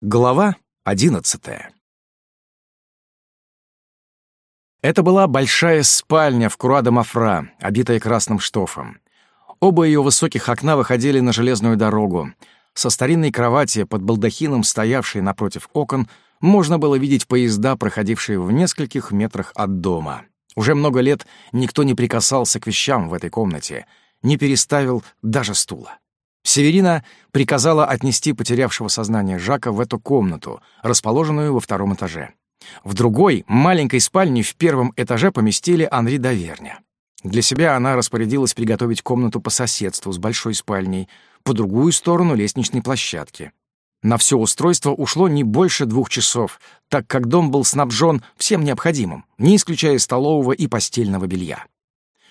Глава 11 Это была большая спальня в Круа-де-Мафра, обитая красным штофом. Оба ее высоких окна выходили на железную дорогу. Со старинной кровати под балдахином, стоявшей напротив окон, можно было видеть поезда, проходившие в нескольких метрах от дома. Уже много лет никто не прикасался к вещам в этой комнате, не переставил даже стула. Северина приказала отнести потерявшего сознание Жака в эту комнату, расположенную во втором этаже. В другой, маленькой спальне в первом этаже поместили Анри Доверня. Для себя она распорядилась приготовить комнату по соседству с большой спальней, по другую сторону лестничной площадки. На все устройство ушло не больше двух часов, так как дом был снабжен всем необходимым, не исключая столового и постельного белья.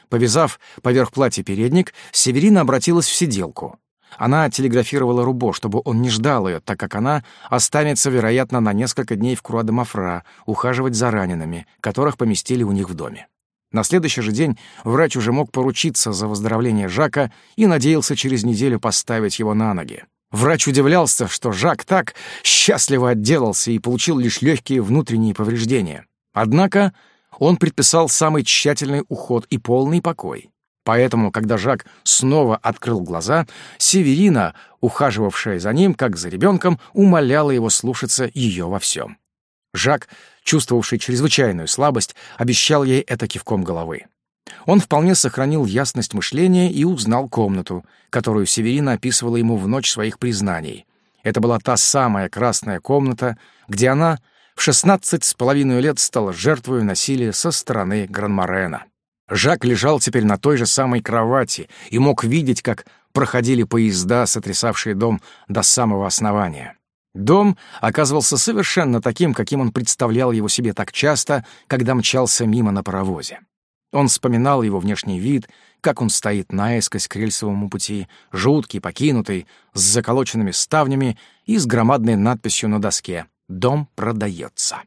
Повязав поверх платья передник, Северина обратилась в сиделку. Она телеграфировала Рубо, чтобы он не ждал ее, так как она останется, вероятно, на несколько дней в Круадемафра ухаживать за ранеными, которых поместили у них в доме. На следующий же день врач уже мог поручиться за выздоровление Жака и надеялся через неделю поставить его на ноги. Врач удивлялся, что Жак так счастливо отделался и получил лишь легкие внутренние повреждения. Однако он предписал самый тщательный уход и полный покой. Поэтому, когда Жак снова открыл глаза, Северина, ухаживавшая за ним, как за ребенком, умоляла его слушаться ее во всем. Жак, чувствовавший чрезвычайную слабость, обещал ей это кивком головы. Он вполне сохранил ясность мышления и узнал комнату, которую Северина описывала ему в ночь своих признаний. Это была та самая красная комната, где она в шестнадцать с половиной лет стала жертвой насилия со стороны Гранморена. Жак лежал теперь на той же самой кровати и мог видеть, как проходили поезда, сотрясавшие дом до самого основания. Дом оказывался совершенно таким, каким он представлял его себе так часто, когда мчался мимо на паровозе. Он вспоминал его внешний вид, как он стоит наискось к рельсовому пути, жуткий, покинутый, с заколоченными ставнями и с громадной надписью на доске «Дом продается»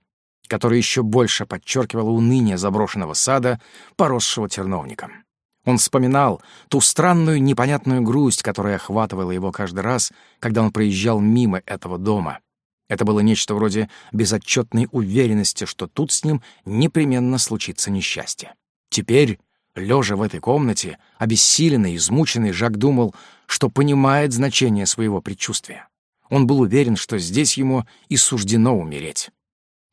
который еще больше подчеркивал уныние заброшенного сада, поросшего терновником. Он вспоминал ту странную непонятную грусть, которая охватывала его каждый раз, когда он проезжал мимо этого дома. Это было нечто вроде безотчетной уверенности, что тут с ним непременно случится несчастье. Теперь, лежа в этой комнате, обессиленный, измученный, Жак думал, что понимает значение своего предчувствия. Он был уверен, что здесь ему и суждено умереть.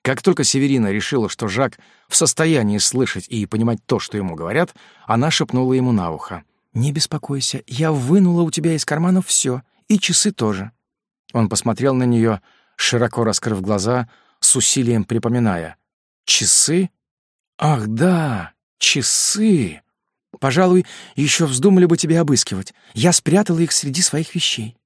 Как только Северина решила, что Жак в состоянии слышать и понимать то, что ему говорят, она шепнула ему на ухо. «Не беспокойся, я вынула у тебя из карманов все, и часы тоже». Он посмотрел на нее, широко раскрыв глаза, с усилием припоминая. «Часы? Ах, да, часы! Пожалуй, еще вздумали бы тебя обыскивать. Я спрятала их среди своих вещей».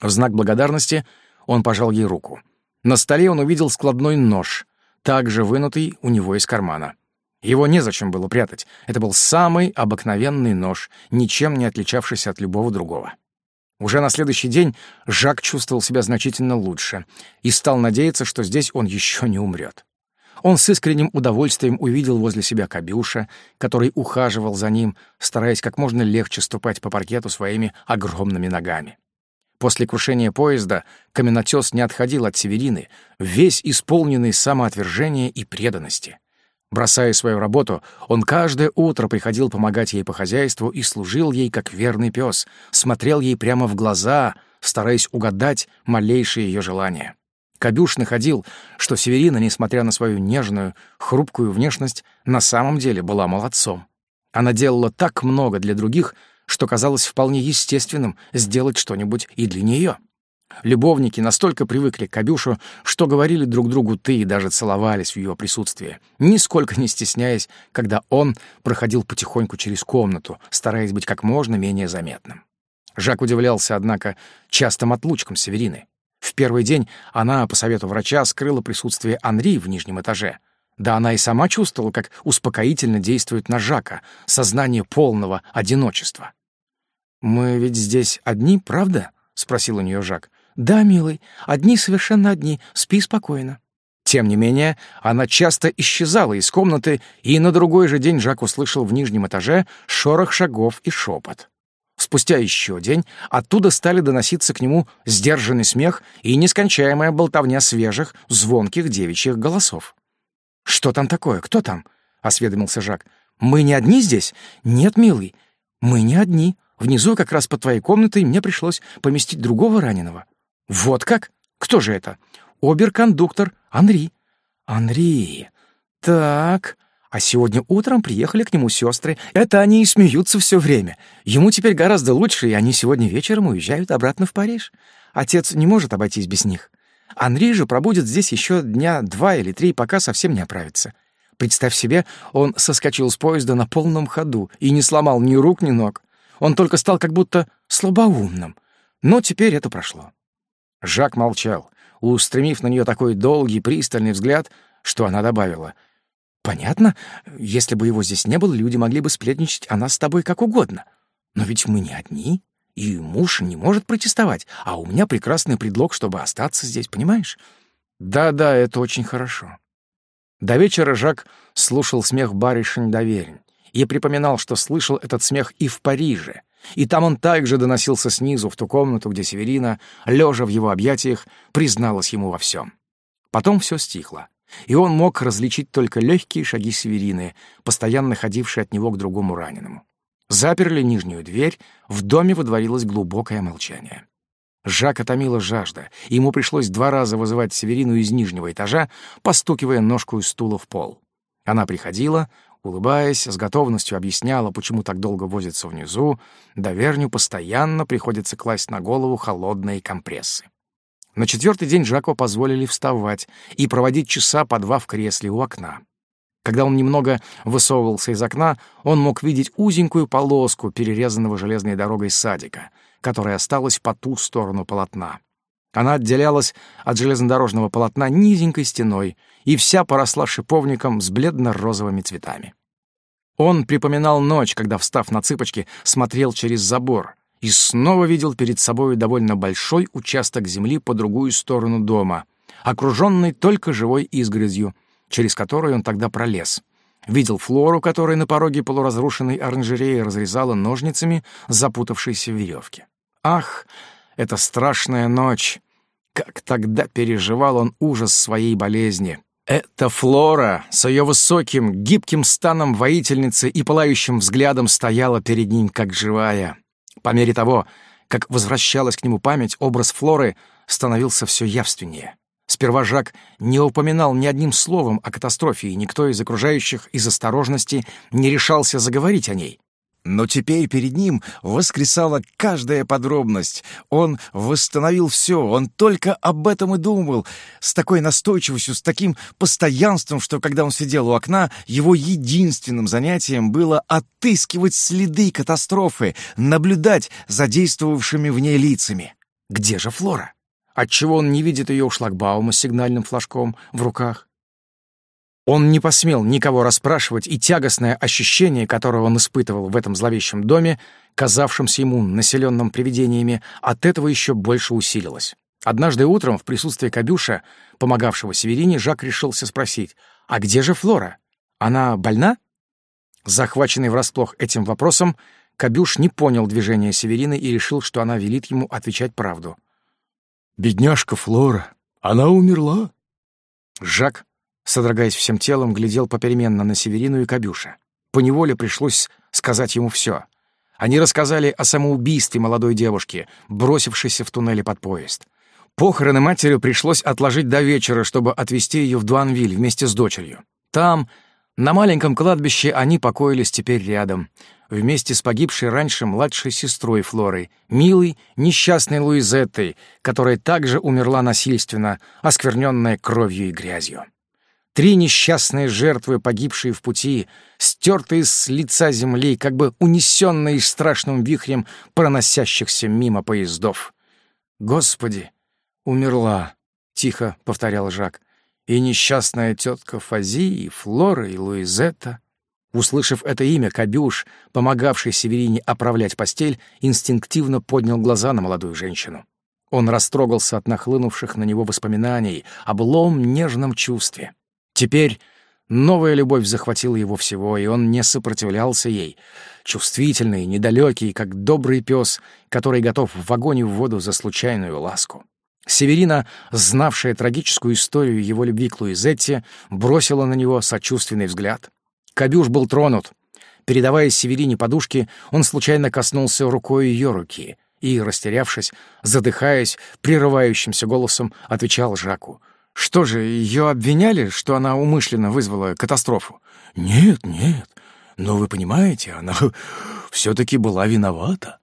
В знак благодарности он пожал ей руку — на столе он увидел складной нож, также вынутый у него из кармана. Его незачем было прятать. Это был самый обыкновенный нож, ничем не отличавшийся от любого другого. Уже на следующий день Жак чувствовал себя значительно лучше и стал надеяться, что здесь он еще не умрет. Он с искренним удовольствием увидел возле себя Кабюша, который ухаживал за ним, стараясь как можно легче ступать по паркету своими огромными ногами. После крушения поезда каменотес не отходил от Северины, весь исполненный самоотвержения и преданности. Бросая свою работу, он каждое утро приходил помогать ей по хозяйству и служил ей как верный пес, смотрел ей прямо в глаза, стараясь угадать малейшие ее желания. Кабюш находил, что Северина, несмотря на свою нежную, хрупкую внешность, на самом деле была молодцом. Она делала так много для других — что казалось вполне естественным сделать что-нибудь и для нее. Любовники настолько привыкли к Кабюшу, что говорили друг другу «ты» и даже целовались в ее присутствии, нисколько не стесняясь, когда он проходил потихоньку через комнату, стараясь быть как можно менее заметным. Жак удивлялся, однако, частым отлучкам Северины. В первый день она, по совету врача, скрыла присутствие Анри в нижнем этаже — да она и сама чувствовала, как успокоительно действует на Жака сознание полного одиночества. «Мы ведь здесь одни, правда?» — спросил у нее Жак. «Да, милый, одни совершенно одни, спи спокойно». Тем не менее, она часто исчезала из комнаты, и на другой же день Жак услышал в нижнем этаже шорох шагов и шепот. Спустя еще день оттуда стали доноситься к нему сдержанный смех и нескончаемая болтовня свежих, звонких девичьих голосов. «Что там такое? Кто там?» — осведомился Жак. «Мы не одни здесь?» «Нет, милый, мы не одни. Внизу, как раз под твоей комнатой, мне пришлось поместить другого раненого». «Вот как? Кто же это?» «Оберкондуктор Анри». «Анри... Так...» А сегодня утром приехали к нему сестры. Это они и смеются все время. Ему теперь гораздо лучше, и они сегодня вечером уезжают обратно в Париж. Отец не может обойтись без них. Андрей же пробудет здесь еще дня два или три, пока совсем не оправится. Представь себе, он соскочил с поезда на полном ходу и не сломал ни рук, ни ног. Он только стал как будто слабоумным. Но теперь это прошло. Жак молчал, устремив на нее такой долгий, пристальный взгляд, что она добавила. «Понятно, если бы его здесь не было, люди могли бы сплетничать о нас с тобой как угодно. Но ведь мы не одни». И муж не может протестовать, а у меня прекрасный предлог, чтобы остаться здесь, понимаешь? Да-да, это очень хорошо. До вечера Жак слушал смех барышень доверен. и припоминал, что слышал этот смех и в Париже. И там он также доносился снизу, в ту комнату, где Северина, лежа в его объятиях, призналась ему во всем. Потом все стихло, и он мог различить только легкие шаги Северины, постоянно ходившие от него к другому раненому заперли нижнюю дверь, в доме водворилось глубокое молчание. Жака томила жажда, ему пришлось два раза вызывать Северину из нижнего этажа, постукивая ножку стула в пол. Она приходила, улыбаясь, с готовностью объясняла, почему так долго возится внизу, доверню постоянно приходится класть на голову холодные компрессы. На четвертый день Жако позволили вставать и проводить часа по два в кресле у окна. Когда он немного высовывался из окна, он мог видеть узенькую полоску перерезанного железной дорогой садика, которая осталась по ту сторону полотна. Она отделялась от железнодорожного полотна низенькой стеной и вся поросла шиповником с бледно-розовыми цветами. Он припоминал ночь, когда, встав на цыпочки, смотрел через забор и снова видел перед собой довольно большой участок земли по другую сторону дома, окруженный только живой изгрызью — через которую он тогда пролез. Видел Флору, которая на пороге полуразрушенной оранжереи разрезала ножницами запутавшиеся веревки. Ах, эта страшная ночь! Как тогда переживал он ужас своей болезни! Эта Флора с ее высоким, гибким станом воительницы и пылающим взглядом стояла перед ним, как живая. По мере того, как возвращалась к нему память, образ Флоры становился все явственнее. Сперва Жак не упоминал ни одним словом о катастрофе, и никто из окружающих из осторожности не решался заговорить о ней. Но теперь перед ним воскресала каждая подробность. Он восстановил все, он только об этом и думал, с такой настойчивостью, с таким постоянством, что когда он сидел у окна, его единственным занятием было отыскивать следы катастрофы, наблюдать за действовавшими в ней лицами. Где же Флора? Отчего он не видит ее у шлагбаума с сигнальным флажком в руках? Он не посмел никого расспрашивать, и тягостное ощущение, которое он испытывал в этом зловещем доме, казавшемся ему населенным привидениями, от этого еще больше усилилось. Однажды утром в присутствии Кабюша, помогавшего Северине, Жак решился спросить, «А где же Флора? Она больна?» Захваченный врасплох этим вопросом, Кабюш не понял движения Северины и решил, что она велит ему отвечать правду — Бедняжка Флора, она умерла. Жак, содрогаясь всем телом, глядел попеременно на Северину и Кабюша. Поневоле пришлось сказать ему все. Они рассказали о самоубийстве молодой девушки, бросившейся в туннеле под поезд. Похороны матери пришлось отложить до вечера, чтобы отвезти ее в Дуанвиль вместе с дочерью. Там, на маленьком кладбище, они покоились теперь рядом — вместе с погибшей раньше младшей сестрой Флорой милой, несчастной Луизеттой, которая также умерла насильственно, оскверненная кровью и грязью. Три несчастные жертвы, погибшие в пути, стертые с лица земли, как бы унесенные страшным вихрем проносящихся мимо поездов. «Господи, умерла!» — тихо повторял Жак. «И несчастная тетка Фази, и Флора, и Луизетта». Услышав это имя, Кабюш, помогавший Северине оправлять постель, инстинктивно поднял глаза на молодую женщину. Он растрогался от нахлынувших на него воспоминаний об лом нежном чувстве. Теперь новая любовь захватила его всего, и он не сопротивлялся ей. Чувствительный, недалекий, как добрый пес, который готов в огонь и в воду за случайную ласку. Северина, знавшая трагическую историю его любви к Луизетте, бросила на него сочувственный взгляд — Кабюш был тронут. Передавая Северине подушки, он случайно коснулся рукой ее руки и, растерявшись, задыхаясь, прерывающимся голосом, отвечал Жаку. «Что же, ее обвиняли, что она умышленно вызвала катастрофу?» «Нет, нет. Но вы понимаете, она все-таки была виновата».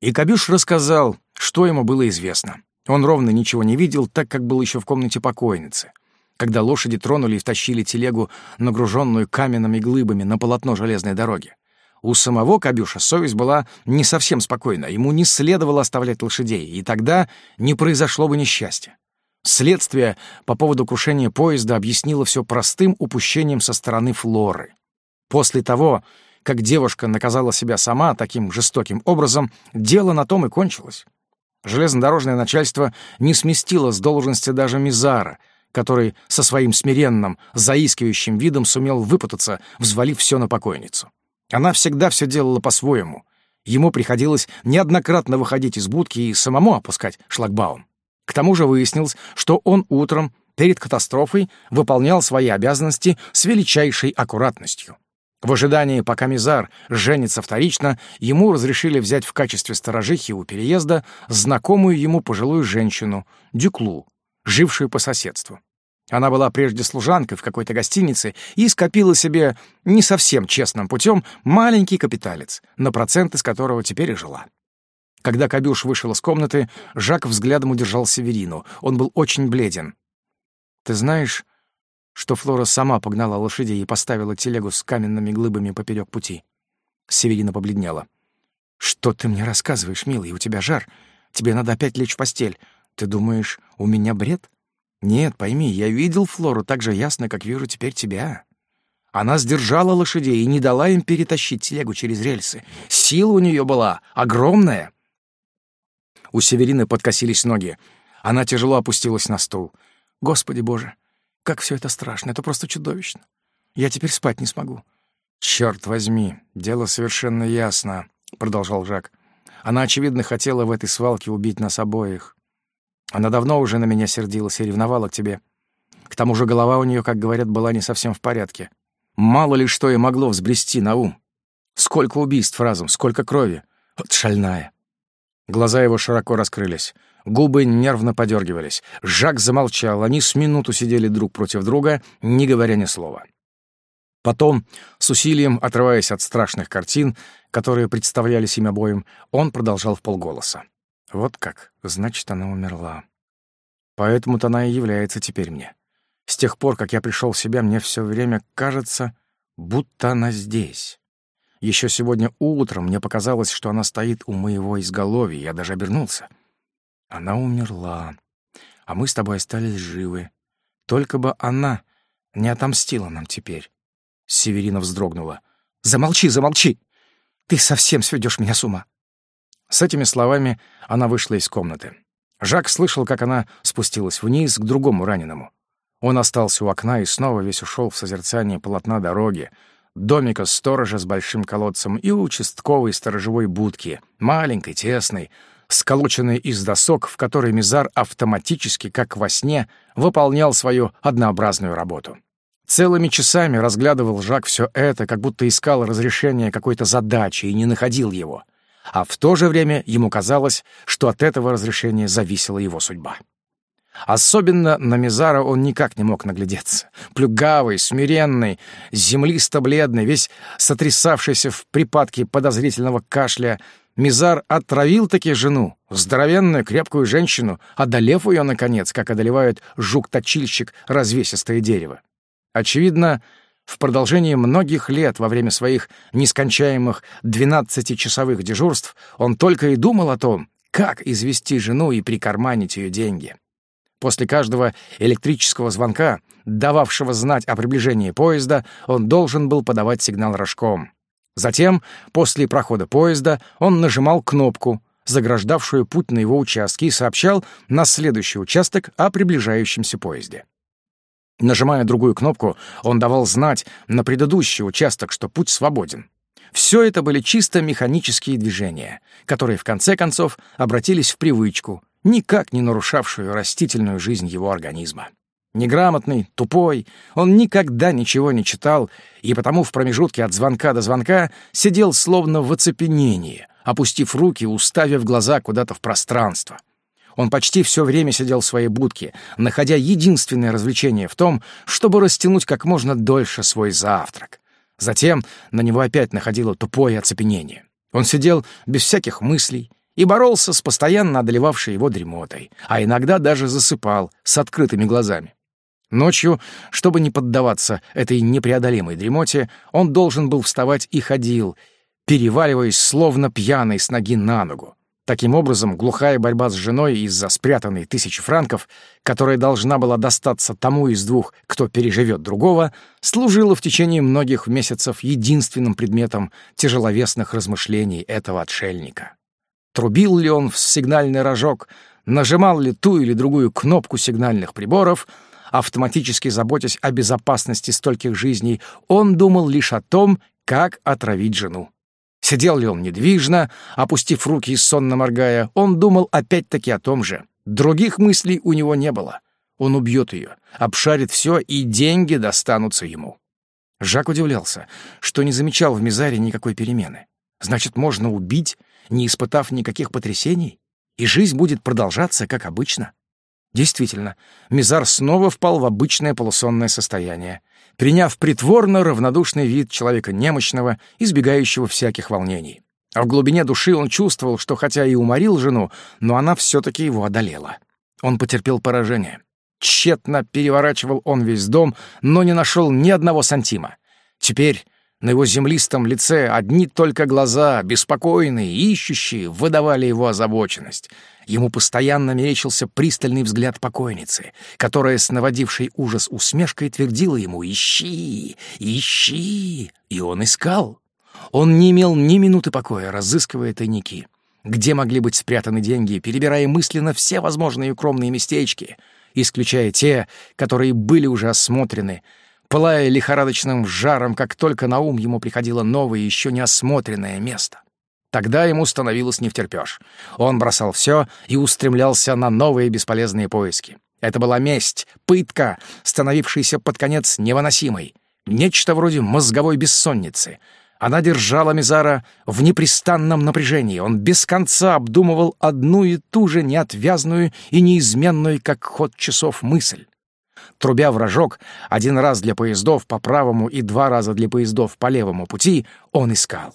И Кабюш рассказал, что ему было известно. Он ровно ничего не видел, так как был еще в комнате покойницы когда лошади тронули и втащили телегу, нагруженную каменными глыбами, на полотно железной дороги. У самого Кабюша совесть была не совсем спокойна, ему не следовало оставлять лошадей, и тогда не произошло бы несчастья. Следствие по поводу крушения поезда объяснило все простым упущением со стороны Флоры. После того, как девушка наказала себя сама таким жестоким образом, дело на том и кончилось. Железнодорожное начальство не сместило с должности даже Мизара — который со своим смиренным, заискивающим видом сумел выпутаться, взвалив все на покойницу. Она всегда все делала по-своему. Ему приходилось неоднократно выходить из будки и самому опускать шлагбаум. К тому же выяснилось, что он утром перед катастрофой выполнял свои обязанности с величайшей аккуратностью. В ожидании, пока Мизар женится вторично, ему разрешили взять в качестве сторожихи у переезда знакомую ему пожилую женщину, Дюклу, жившую по соседству. Она была прежде служанкой в какой-то гостинице и скопила себе не совсем честным путем маленький капиталец, на процент из которого теперь и жила. Когда Кабюш вышел из комнаты, Жак взглядом удержал Северину. Он был очень бледен. «Ты знаешь, что Флора сама погнала лошадей и поставила телегу с каменными глыбами поперек пути?» Северина побледнела. «Что ты мне рассказываешь, милый? У тебя жар. Тебе надо опять лечь в постель. Ты думаешь, у меня бред?» Нет, пойми, я видел Флору так же ясно, как вижу теперь тебя. Она сдержала лошадей и не дала им перетащить телегу через рельсы. Сила у нее была огромная. У Северины подкосились ноги. Она тяжело опустилась на стул. Господи боже, как все это страшно, это просто чудовищно. Я теперь спать не смогу. Черт возьми, дело совершенно ясно, продолжал Жак. Она, очевидно, хотела в этой свалке убить нас обоих. Она давно уже на меня сердилась и ревновала к тебе. К тому же голова у нее, как говорят, была не совсем в порядке. Мало ли что и могло взбрести на ум. Сколько убийств разом, сколько крови. Вот шальная. Глаза его широко раскрылись. Губы нервно подергивались. Жак замолчал. Они с минуту сидели друг против друга, не говоря ни слова. Потом, с усилием отрываясь от страшных картин, которые представлялись им обоим, он продолжал в полголоса. Вот как, значит, она умерла. Поэтому-то она и является теперь мне. С тех пор, как я пришел в себя, мне все время кажется, будто она здесь. Еще сегодня утром мне показалось, что она стоит у моего изголовья, я даже обернулся. Она умерла, а мы с тобой остались живы. Только бы она не отомстила нам теперь. Северина вздрогнула. «Замолчи, замолчи! Ты совсем сведешь меня с ума!» С этими словами она вышла из комнаты. Жак слышал, как она спустилась вниз к другому раненому. Он остался у окна и снова весь ушел в созерцание полотна дороги, домика сторожа с большим колодцем и участковой сторожевой будки, маленькой, тесной, сколоченной из досок, в которой Мизар автоматически, как во сне, выполнял свою однообразную работу. Целыми часами разглядывал Жак все это, как будто искал разрешение какой-то задачи и не находил его — а в то же время ему казалось, что от этого разрешения зависела его судьба. Особенно на Мизара он никак не мог наглядеться. Плюгавый, смиренный, землисто-бледный, весь сотрясавшийся в припадке подозрительного кашля, Мизар отравил таки жену, здоровенную, крепкую женщину, одолев ее, наконец, как одолевает жук-точильщик развесистое дерево. Очевидно, в продолжении многих лет во время своих нескончаемых 12-часовых дежурств он только и думал о том, как извести жену и прикарманить ее деньги. После каждого электрического звонка, дававшего знать о приближении поезда, он должен был подавать сигнал рожком. Затем, после прохода поезда, он нажимал кнопку, заграждавшую путь на его участке, и сообщал на следующий участок о приближающемся поезде. Нажимая другую кнопку, он давал знать на предыдущий участок, что путь свободен. Все это были чисто механические движения, которые в конце концов обратились в привычку, никак не нарушавшую растительную жизнь его организма. Неграмотный, тупой, он никогда ничего не читал и потому в промежутке от звонка до звонка сидел словно в оцепенении, опустив руки, уставив глаза куда-то в пространство. Он почти все время сидел в своей будке, находя единственное развлечение в том, чтобы растянуть как можно дольше свой завтрак. Затем на него опять находило тупое оцепенение. Он сидел без всяких мыслей и боролся с постоянно одолевавшей его дремотой, а иногда даже засыпал с открытыми глазами. Ночью, чтобы не поддаваться этой непреодолимой дремоте, он должен был вставать и ходил, переваливаясь словно пьяный с ноги на ногу. Таким образом, глухая борьба с женой из-за спрятанной тысячи франков, которая должна была достаться тому из двух, кто переживет другого, служила в течение многих месяцев единственным предметом тяжеловесных размышлений этого отшельника. Трубил ли он в сигнальный рожок, нажимал ли ту или другую кнопку сигнальных приборов, автоматически заботясь о безопасности стольких жизней, он думал лишь о том, как отравить жену. Сидел ли он недвижно, опустив руки и сонно моргая, он думал опять-таки о том же. Других мыслей у него не было. Он убьет ее, обшарит все, и деньги достанутся ему. Жак удивлялся, что не замечал в Мизаре никакой перемены. Значит, можно убить, не испытав никаких потрясений, и жизнь будет продолжаться, как обычно. Действительно, Мизар снова впал в обычное полусонное состояние приняв притворно равнодушный вид человека немощного, избегающего всяких волнений. А в глубине души он чувствовал, что хотя и уморил жену, но она все-таки его одолела. Он потерпел поражение. Тщетно переворачивал он весь дом, но не нашел ни одного сантима. Теперь на его землистом лице одни только глаза, беспокойные, ищущие, выдавали его озабоченность — Ему постоянно мерещился пристальный взгляд покойницы, которая с наводившей ужас усмешкой твердила ему «Ищи! Ищи!» И он искал. Он не имел ни минуты покоя, разыскивая тайники. Где могли быть спрятаны деньги, перебирая мысленно все возможные укромные местечки, исключая те, которые были уже осмотрены, пылая лихорадочным жаром, как только на ум ему приходило новое, еще не осмотренное место. Тогда ему становилось не втерпешь. Он бросал все и устремлялся на новые бесполезные поиски. Это была месть, пытка, становившаяся под конец невыносимой. Нечто вроде мозговой бессонницы. Она держала Мизара в непрестанном напряжении. Он без конца обдумывал одну и ту же неотвязную и неизменную, как ход часов, мысль. Трубя в рожок, один раз для поездов по правому и два раза для поездов по левому пути, он искал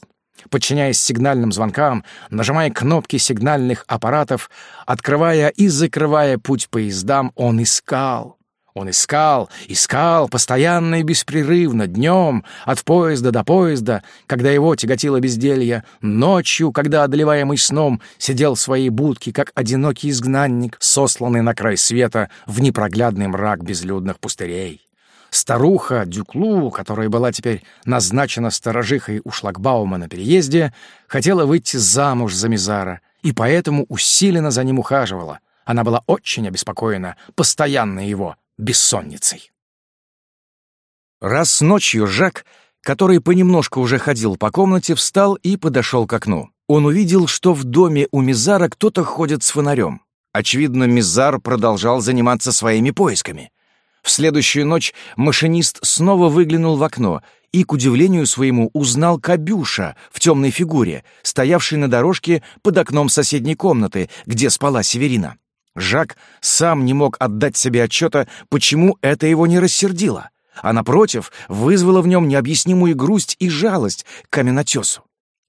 подчиняясь сигнальным звонкам, нажимая кнопки сигнальных аппаратов, открывая и закрывая путь поездам, он искал. Он искал, искал, постоянно и беспрерывно, днем, от поезда до поезда, когда его тяготило безделье, ночью, когда, одолеваемый сном, сидел в своей будке, как одинокий изгнанник, сосланный на край света в непроглядный мрак безлюдных пустырей. Старуха Дюклу, которая была теперь назначена сторожихой у шлагбаума на переезде, хотела выйти замуж за Мизара и поэтому усиленно за ним ухаживала. Она была очень обеспокоена постоянно его бессонницей. Раз ночью Жак, который понемножку уже ходил по комнате, встал и подошел к окну. Он увидел, что в доме у Мизара кто-то ходит с фонарем. Очевидно, Мизар продолжал заниматься своими поисками — в следующую ночь машинист снова выглянул в окно и, к удивлению своему, узнал Кабюша в темной фигуре, стоявшей на дорожке под окном соседней комнаты, где спала Северина. Жак сам не мог отдать себе отчета, почему это его не рассердило, а, напротив, вызвало в нем необъяснимую грусть и жалость к каменотесу.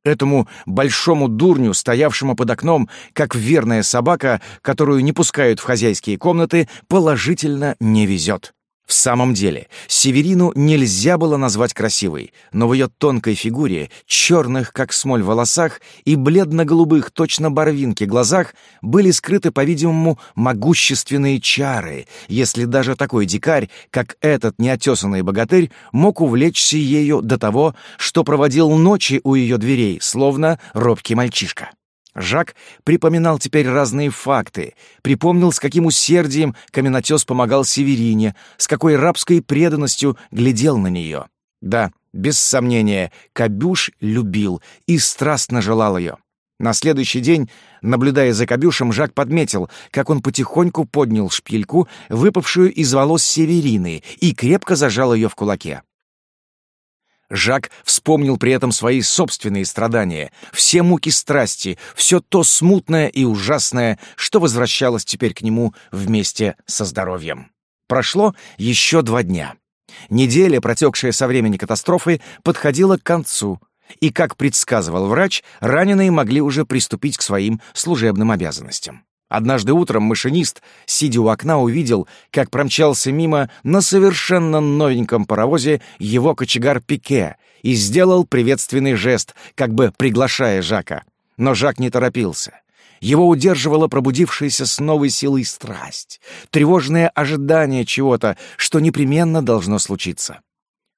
Этому большому дурню, стоявшему под окном, как верная собака, которую не пускают в хозяйские комнаты, положительно не везет. В самом деле, Северину нельзя было назвать красивой, но в ее тонкой фигуре, черных, как смоль, волосах и бледно-голубых, точно барвинки, глазах были скрыты, по-видимому, могущественные чары, если даже такой дикарь, как этот неотесанный богатырь, мог увлечься ею до того, что проводил ночи у ее дверей, словно робкий мальчишка. Жак припоминал теперь разные факты, припомнил, с каким усердием каменотес помогал Северине, с какой рабской преданностью глядел на нее. Да, без сомнения, Кабюш любил и страстно желал ее. На следующий день, наблюдая за Кабюшем, Жак подметил, как он потихоньку поднял шпильку, выпавшую из волос Северины, и крепко зажал ее в кулаке. Жак вспомнил при этом свои собственные страдания, все муки страсти, все то смутное и ужасное, что возвращалось теперь к нему вместе со здоровьем. Прошло еще два дня. Неделя, протекшая со времени катастрофы, подходила к концу, и, как предсказывал врач, раненые могли уже приступить к своим служебным обязанностям. Однажды утром машинист, сидя у окна, увидел, как промчался мимо на совершенно новеньком паровозе его кочегар Пике и сделал приветственный жест, как бы приглашая Жака. Но Жак не торопился. Его удерживала пробудившаяся с новой силой страсть, тревожное ожидание чего-то, что непременно должно случиться.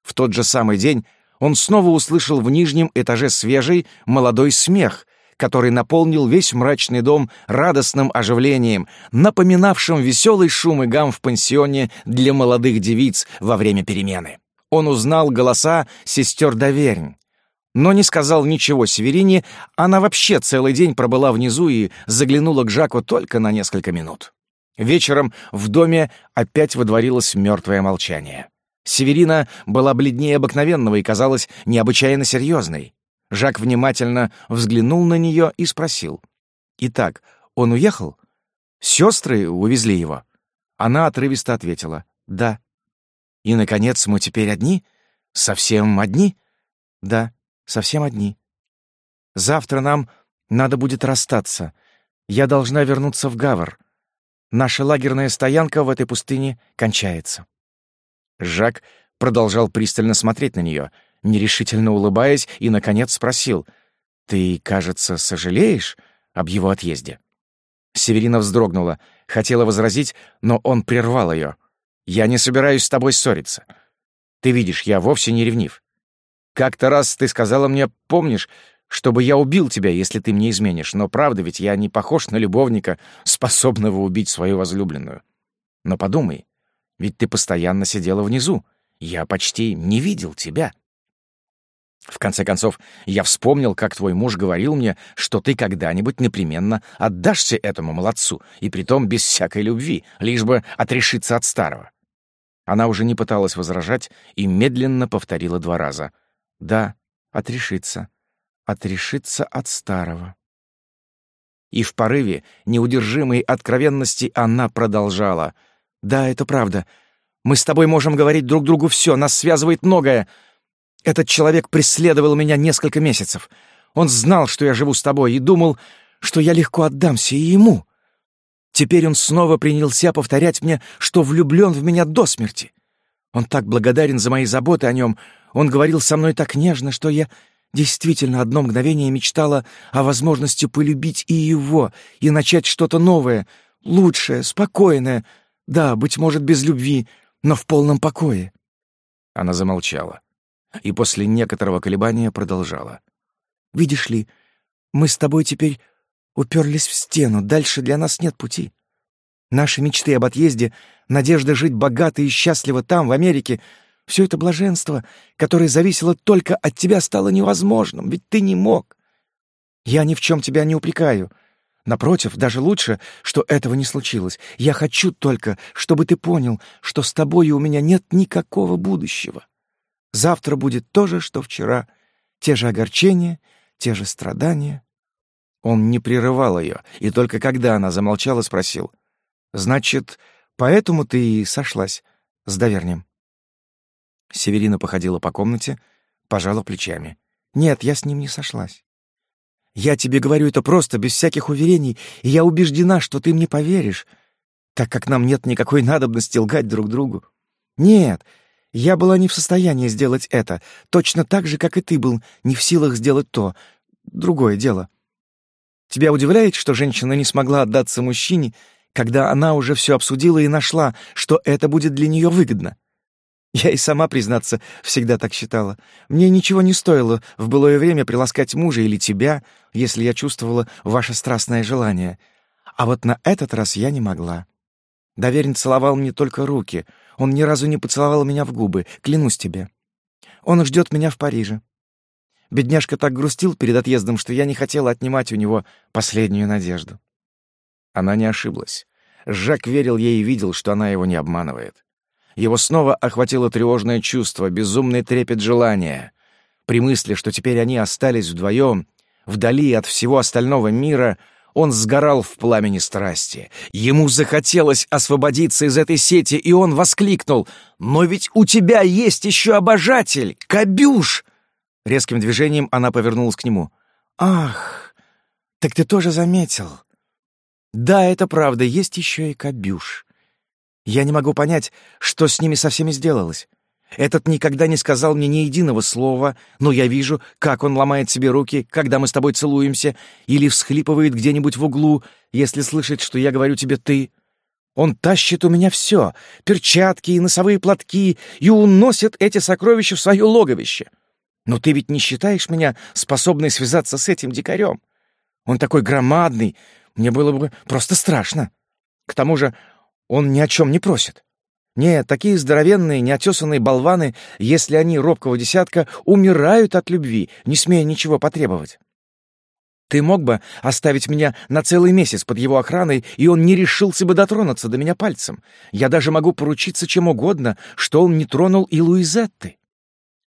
В тот же самый день он снова услышал в нижнем этаже свежий молодой смех — который наполнил весь мрачный дом радостным оживлением, напоминавшим веселый шум и гам в пансионе для молодых девиц во время перемены. Он узнал голоса сестер Довернь, но не сказал ничего Северине, она вообще целый день пробыла внизу и заглянула к Жаку только на несколько минут. Вечером в доме опять водворилось мертвое молчание. Северина была бледнее обыкновенного и казалась необычайно серьезной. Жак внимательно взглянул на нее и спросил. «Итак, он уехал? Сестры увезли его?» Она отрывисто ответила. «Да». «И, наконец, мы теперь одни? Совсем одни?» «Да, совсем одни. Завтра нам надо будет расстаться. Я должна вернуться в Гавр. Наша лагерная стоянка в этой пустыне кончается». Жак продолжал пристально смотреть на нее — нерешительно улыбаясь, и, наконец, спросил. «Ты, кажется, сожалеешь об его отъезде?» Северина вздрогнула, хотела возразить, но он прервал ее. «Я не собираюсь с тобой ссориться. Ты видишь, я вовсе не ревнив. Как-то раз ты сказала мне, помнишь, чтобы я убил тебя, если ты мне изменишь, но правда ведь я не похож на любовника, способного убить свою возлюбленную. Но подумай, ведь ты постоянно сидела внизу. Я почти не видел тебя. В конце концов, я вспомнил, как твой муж говорил мне, что ты когда-нибудь непременно отдашься этому молодцу, и притом без всякой любви, лишь бы отрешиться от старого. Она уже не пыталась возражать и медленно повторила два раза. «Да, отрешиться. Отрешиться от старого». И в порыве неудержимой откровенности она продолжала. «Да, это правда. Мы с тобой можем говорить друг другу все, нас связывает многое. Этот человек преследовал меня несколько месяцев. Он знал, что я живу с тобой, и думал, что я легко отдамся и ему. Теперь он снова принялся повторять мне, что влюблен в меня до смерти. Он так благодарен за мои заботы о нем, он говорил со мной так нежно, что я действительно одно мгновение мечтала о возможности полюбить и его, и начать что-то новое, лучшее, спокойное, да, быть может, без любви, но в полном покое. Она замолчала и после некоторого колебания продолжала. «Видишь ли, мы с тобой теперь уперлись в стену, дальше для нас нет пути. Наши мечты об отъезде, надежда жить богато и счастливо там, в Америке, все это блаженство, которое зависело только от тебя, стало невозможным, ведь ты не мог. Я ни в чем тебя не упрекаю. Напротив, даже лучше, что этого не случилось. Я хочу только, чтобы ты понял, что с тобой у меня нет никакого будущего. Завтра будет то же, что вчера. Те же огорчения, те же страдания. Он не прерывал ее, и только когда она замолчала, спросил. «Значит, поэтому ты и сошлась с довернем?» Северина походила по комнате, пожала плечами. «Нет, я с ним не сошлась. Я тебе говорю это просто, без всяких уверений, и я убеждена, что ты мне поверишь, так как нам нет никакой надобности лгать друг другу. Нет, я была не в состоянии сделать это, точно так же, как и ты был не в силах сделать то. Другое дело. Тебя удивляет, что женщина не смогла отдаться мужчине, когда она уже все обсудила и нашла, что это будет для нее выгодно? Я и сама, признаться, всегда так считала. Мне ничего не стоило в былое время приласкать мужа или тебя, если я чувствовала ваше страстное желание. А вот на этот раз я не могла. Доверен целовал мне только руки — он ни разу не поцеловал меня в губы, клянусь тебе. Он ждет меня в Париже. Бедняжка так грустил перед отъездом, что я не хотела отнимать у него последнюю надежду. Она не ошиблась. Жак верил ей и видел, что она его не обманывает. Его снова охватило тревожное чувство, безумный трепет желания. При мысли, что теперь они остались вдвоем, вдали от всего остального мира — он сгорал в пламени страсти. Ему захотелось освободиться из этой сети, и он воскликнул. «Но ведь у тебя есть еще обожатель! Кобюш!" Резким движением она повернулась к нему. «Ах, так ты тоже заметил!» «Да, это правда, есть еще и Кобюш. Я не могу понять, что с ними со всеми сделалось. Этот никогда не сказал мне ни единого слова, но я вижу, как он ломает себе руки, когда мы с тобой целуемся, или всхлипывает где-нибудь в углу, если слышит, что я говорю тебе «ты». Он тащит у меня все — перчатки и носовые платки, и уносит эти сокровища в свое логовище. Но ты ведь не считаешь меня способной связаться с этим дикарем? Он такой громадный, мне было бы просто страшно. К тому же он ни о чем не просит. Нет, такие здоровенные, неотесанные болваны, если они робкого десятка, умирают от любви, не смея ничего потребовать. Ты мог бы оставить меня на целый месяц под его охраной, и он не решился бы дотронуться до меня пальцем. Я даже могу поручиться чем угодно, что он не тронул и Луизетты».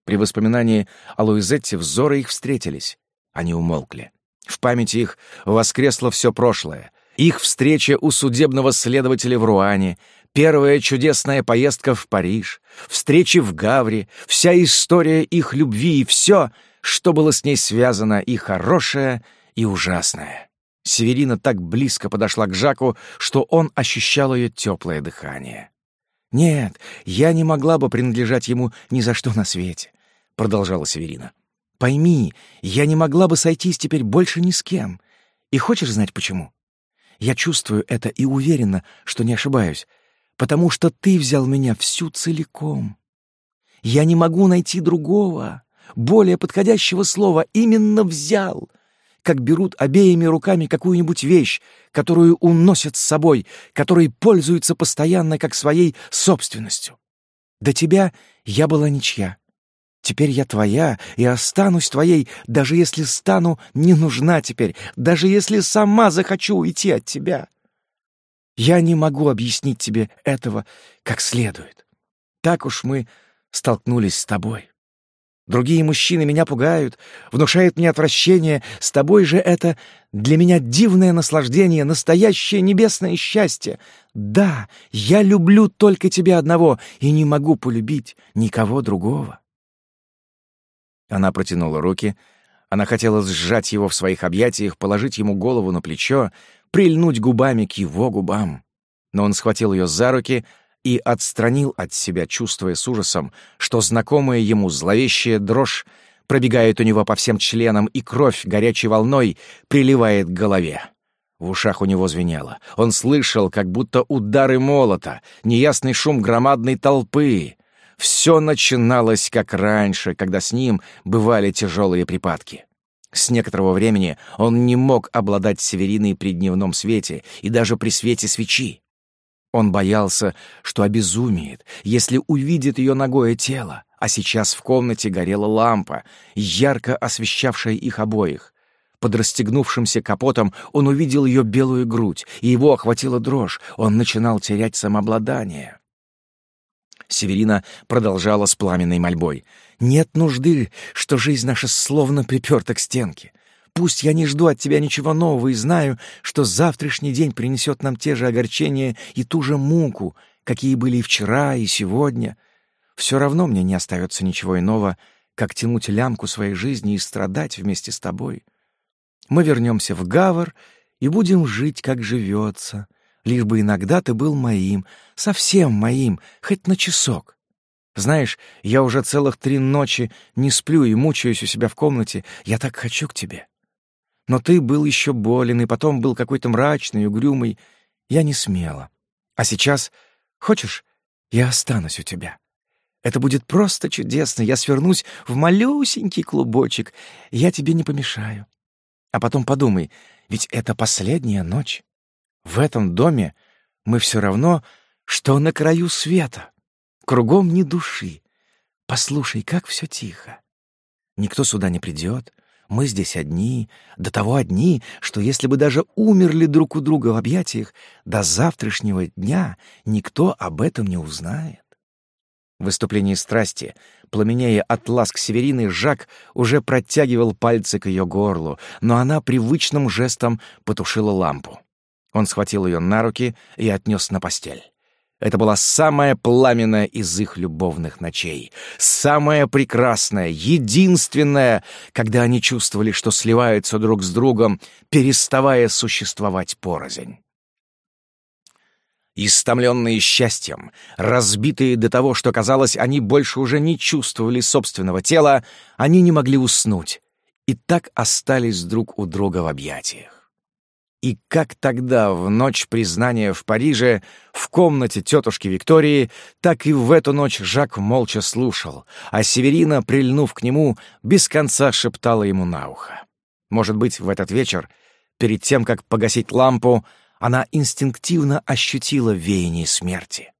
При воспоминании о Луизетте взоры их встретились. Они умолкли. В памяти их воскресло все прошлое. Их встреча у судебного следователя в Руане, Первая чудесная поездка в Париж, встречи в Гавре, вся история их любви и все, что было с ней связано и хорошее, и ужасное. Северина так близко подошла к Жаку, что он ощущал ее теплое дыхание. «Нет, я не могла бы принадлежать ему ни за что на свете», — продолжала Северина. «Пойми, я не могла бы сойтись теперь больше ни с кем. И хочешь знать почему? Я чувствую это и уверена, что не ошибаюсь потому что ты взял меня всю целиком. Я не могу найти другого, более подходящего слова. Именно «взял», как берут обеими руками какую-нибудь вещь, которую уносят с собой, которой пользуются постоянно как своей собственностью. До тебя я была ничья. Теперь я твоя и останусь твоей, даже если стану не нужна теперь, даже если сама захочу уйти от тебя. Я не могу объяснить тебе этого как следует. Так уж мы столкнулись с тобой. Другие мужчины меня пугают, внушают мне отвращение. С тобой же это для меня дивное наслаждение, настоящее небесное счастье. Да, я люблю только тебя одного и не могу полюбить никого другого. Она протянула руки, — она хотела сжать его в своих объятиях, положить ему голову на плечо, прильнуть губами к его губам. Но он схватил ее за руки и отстранил от себя, чувствуя с ужасом, что знакомая ему зловещая дрожь пробегает у него по всем членам, и кровь горячей волной приливает к голове. В ушах у него звенело. Он слышал, как будто удары молота, неясный шум громадной толпы. Все начиналось как раньше, когда с ним бывали тяжелые припадки. С некоторого времени он не мог обладать Севериной при дневном свете и даже при свете свечи. Он боялся, что обезумеет, если увидит ее ногое тело, а сейчас в комнате горела лампа, ярко освещавшая их обоих. Под расстегнувшимся капотом он увидел ее белую грудь, и его охватила дрожь, он начинал терять самообладание. Северина продолжала с пламенной мольбой. «Нет нужды, что жизнь наша словно приперта к стенке. Пусть я не жду от тебя ничего нового и знаю, что завтрашний день принесет нам те же огорчения и ту же муку, какие были и вчера, и сегодня. Все равно мне не остается ничего иного, как тянуть лямку своей жизни и страдать вместе с тобой. Мы вернемся в Гавр и будем жить, как живется» лишь бы иногда ты был моим, совсем моим, хоть на часок. Знаешь, я уже целых три ночи не сплю и мучаюсь у себя в комнате. Я так хочу к тебе. Но ты был еще болен, и потом был какой-то мрачный, угрюмый. Я не смела. А сейчас, хочешь, я останусь у тебя. Это будет просто чудесно. Я свернусь в малюсенький клубочек. Я тебе не помешаю. А потом подумай, ведь это последняя ночь. В этом доме мы все равно, что на краю света. Кругом ни души. Послушай, как все тихо. Никто сюда не придет. Мы здесь одни, до того одни, что если бы даже умерли друг у друга в объятиях, до завтрашнего дня никто об этом не узнает. В выступлении страсти, пламенея от ласк Северины, Жак уже протягивал пальцы к ее горлу, но она привычным жестом потушила лампу. Он схватил ее на руки и отнес на постель. Это была самая пламенная из их любовных ночей, самая прекрасная, единственная, когда они чувствовали, что сливаются друг с другом, переставая существовать порознь. Истомленные счастьем, разбитые до того, что казалось, они больше уже не чувствовали собственного тела, они не могли уснуть и так остались друг у друга в объятиях и как тогда, в ночь признания в Париже, в комнате тетушки Виктории, так и в эту ночь Жак молча слушал, а Северина, прильнув к нему, без конца шептала ему на ухо. Может быть, в этот вечер, перед тем, как погасить лампу, она инстинктивно ощутила веяние смерти.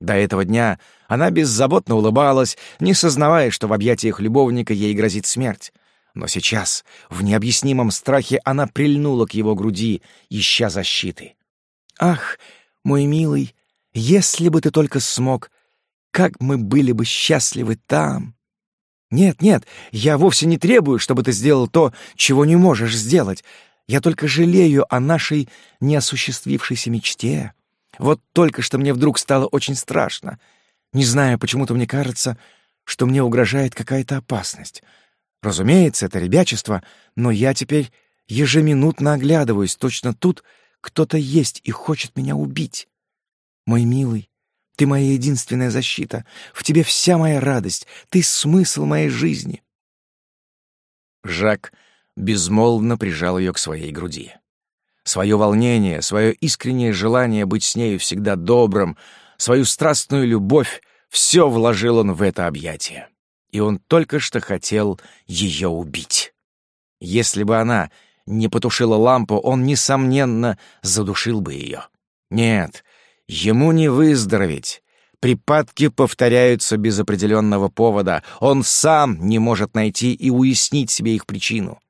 До этого дня она беззаботно улыбалась, не сознавая, что в объятиях любовника ей грозит смерть. Но сейчас, в необъяснимом страхе, она прильнула к его груди, ища защиты. «Ах, мой милый, если бы ты только смог, как мы были бы счастливы там!» «Нет, нет, я вовсе не требую, чтобы ты сделал то, чего не можешь сделать. Я только жалею о нашей неосуществившейся мечте. Вот только что мне вдруг стало очень страшно. Не знаю, почему-то мне кажется, что мне угрожает какая-то опасность. Разумеется, это ребячество, но я теперь ежеминутно оглядываюсь, точно тут кто-то есть и хочет меня убить. Мой милый, ты моя единственная защита, в тебе вся моя радость, ты смысл моей жизни. Жак безмолвно прижал ее к своей груди. Свое волнение, свое искреннее желание быть с нею всегда добрым, свою страстную любовь — все вложил он в это объятие и он только что хотел ее убить. Если бы она не потушила лампу, он, несомненно, задушил бы ее. Нет, ему не выздороветь. Припадки повторяются без определенного повода. Он сам не может найти и уяснить себе их причину.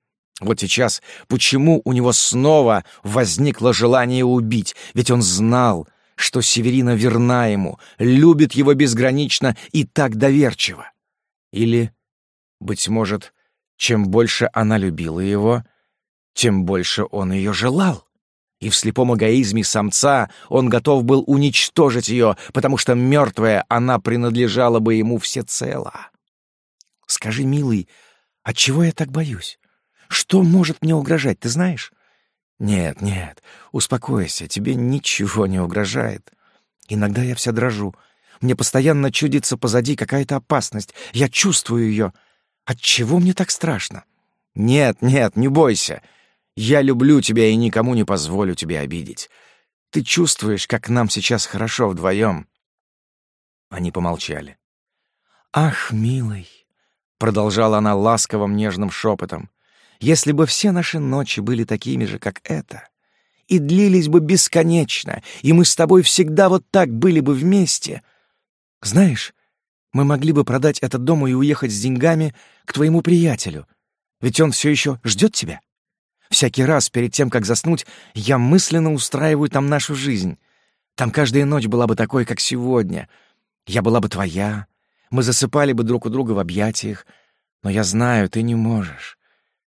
Вот сейчас почему у него снова возникло желание убить? Ведь он знал, что Северина верна ему, любит его безгранично и так доверчиво. Или, быть может, чем больше она любила его, тем больше он ее желал. И в слепом эгоизме самца он готов был уничтожить ее, потому что мертвая она принадлежала бы ему всецело. «Скажи, милый, от чего я так боюсь? Что может мне угрожать, ты знаешь?» «Нет, нет, успокойся, тебе ничего не угрожает. Иногда я вся дрожу. Мне постоянно чудится позади какая-то опасность. Я чувствую ее. Отчего мне так страшно? Нет, нет, не бойся. Я люблю тебя и никому не позволю тебе обидеть. Ты чувствуешь, как нам сейчас хорошо вдвоем. Они помолчали. «Ах, милый!» — продолжала она ласковым нежным шепотом. «Если бы все наши ночи были такими же, как эта, и длились бы бесконечно, и мы с тобой всегда вот так были бы вместе, — знаешь, мы могли бы продать этот дом и уехать с деньгами к твоему приятелю, ведь он все еще ждет тебя. Всякий раз перед тем, как заснуть, я мысленно устраиваю там нашу жизнь. Там каждая ночь была бы такой, как сегодня. Я была бы твоя, мы засыпали бы друг у друга в объятиях, но я знаю, ты не можешь.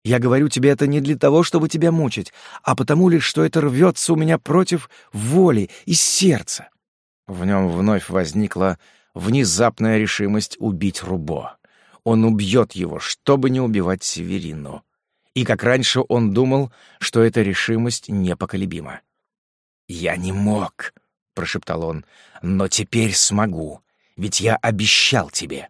Я говорю тебе это не для того, чтобы тебя мучить, а потому лишь, что это рвется у меня против воли и сердца. В нем вновь возникла внезапная решимость убить Рубо. Он убьет его, чтобы не убивать Северину. И как раньше он думал, что эта решимость непоколебима. «Я не мог», — прошептал он, — «но теперь смогу, ведь я обещал тебе».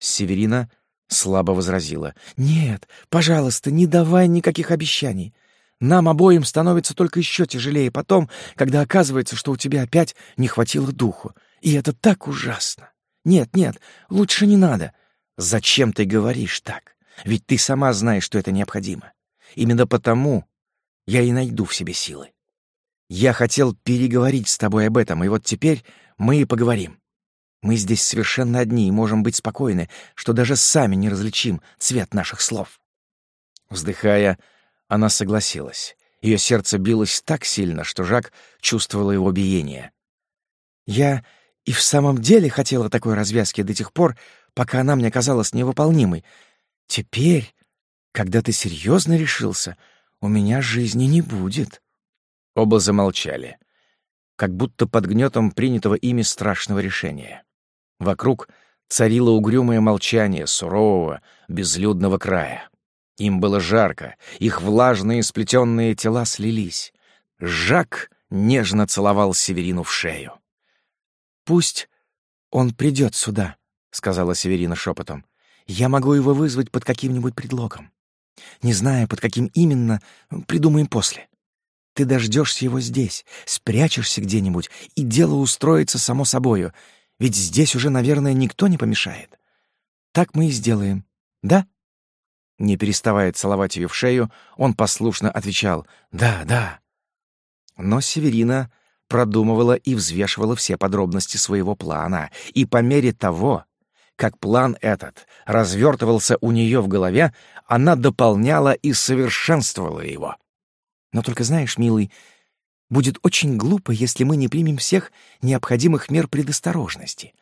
Северина слабо возразила. «Нет, пожалуйста, не давай никаких обещаний. Нам обоим становится только еще тяжелее потом, когда оказывается, что у тебя опять не хватило духу. И это так ужасно. Нет, нет, лучше не надо. Зачем ты говоришь так? Ведь ты сама знаешь, что это необходимо. Именно потому я и найду в себе силы. Я хотел переговорить с тобой об этом, и вот теперь мы и поговорим. Мы здесь совершенно одни и можем быть спокойны, что даже сами не различим цвет наших слов». Вздыхая, она согласилась. Ее сердце билось так сильно, что Жак чувствовал его биение. «Я и в самом деле хотела такой развязки до тех пор, пока она мне казалась невыполнимой. Теперь, когда ты серьезно решился, у меня жизни не будет». Оба замолчали, как будто под гнетом принятого ими страшного решения. Вокруг царило угрюмое молчание сурового, безлюдного края. Им было жарко, их влажные сплетенные тела слились. Жак нежно целовал Северину в шею. «Пусть он придет сюда», — сказала Северина шепотом. «Я могу его вызвать под каким-нибудь предлогом. Не знаю, под каким именно, придумаем после. Ты дождешься его здесь, спрячешься где-нибудь, и дело устроится само собою, ведь здесь уже, наверное, никто не помешает. Так мы и сделаем, да?» Не переставая целовать ее в шею, он послушно отвечал «Да, да». Но Северина продумывала и взвешивала все подробности своего плана, и по мере того, как план этот развертывался у нее в голове, она дополняла и совершенствовала его. «Но только знаешь, милый, будет очень глупо, если мы не примем всех необходимых мер предосторожности»,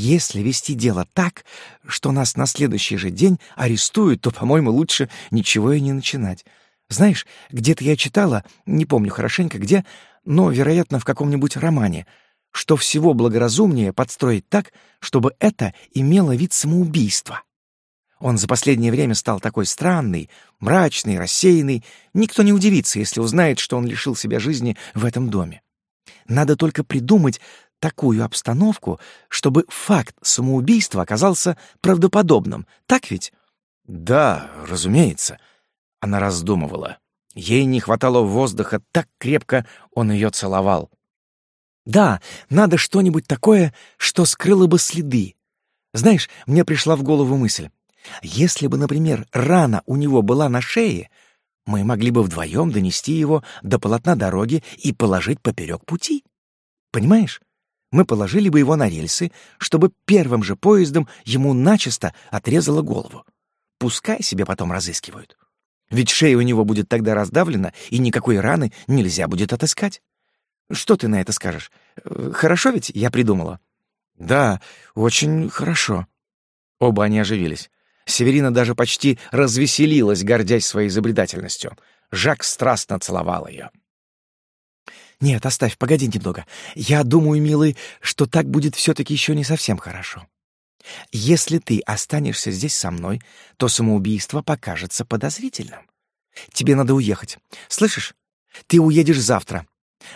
если вести дело так, что нас на следующий же день арестуют, то, по-моему, лучше ничего и не начинать. Знаешь, где-то я читала, не помню хорошенько где, но, вероятно, в каком-нибудь романе, что всего благоразумнее подстроить так, чтобы это имело вид самоубийства. Он за последнее время стал такой странный, мрачный, рассеянный. Никто не удивится, если узнает, что он лишил себя жизни в этом доме. Надо только придумать такую обстановку, чтобы факт самоубийства оказался правдоподобным, так ведь? Да, разумеется. Она раздумывала. Ей не хватало воздуха, так крепко он ее целовал. Да, надо что-нибудь такое, что скрыло бы следы. Знаешь, мне пришла в голову мысль. Если бы, например, рана у него была на шее, мы могли бы вдвоем донести его до полотна дороги и положить поперек пути. Понимаешь? Мы положили бы его на рельсы, чтобы первым же поездом ему начисто отрезало голову. Пускай себе потом разыскивают. Ведь шея у него будет тогда раздавлена, и никакой раны нельзя будет отыскать. Что ты на это скажешь? Э, хорошо ведь я придумала?» «Да, очень хорошо». Оба они оживились. Северина даже почти развеселилась, гордясь своей изобретательностью. Жак страстно целовал ее. Нет, оставь, погоди немного. Я думаю, милый, что так будет все-таки еще не совсем хорошо. Если ты останешься здесь со мной, то самоубийство покажется подозрительным. Тебе надо уехать. Слышишь? Ты уедешь завтра.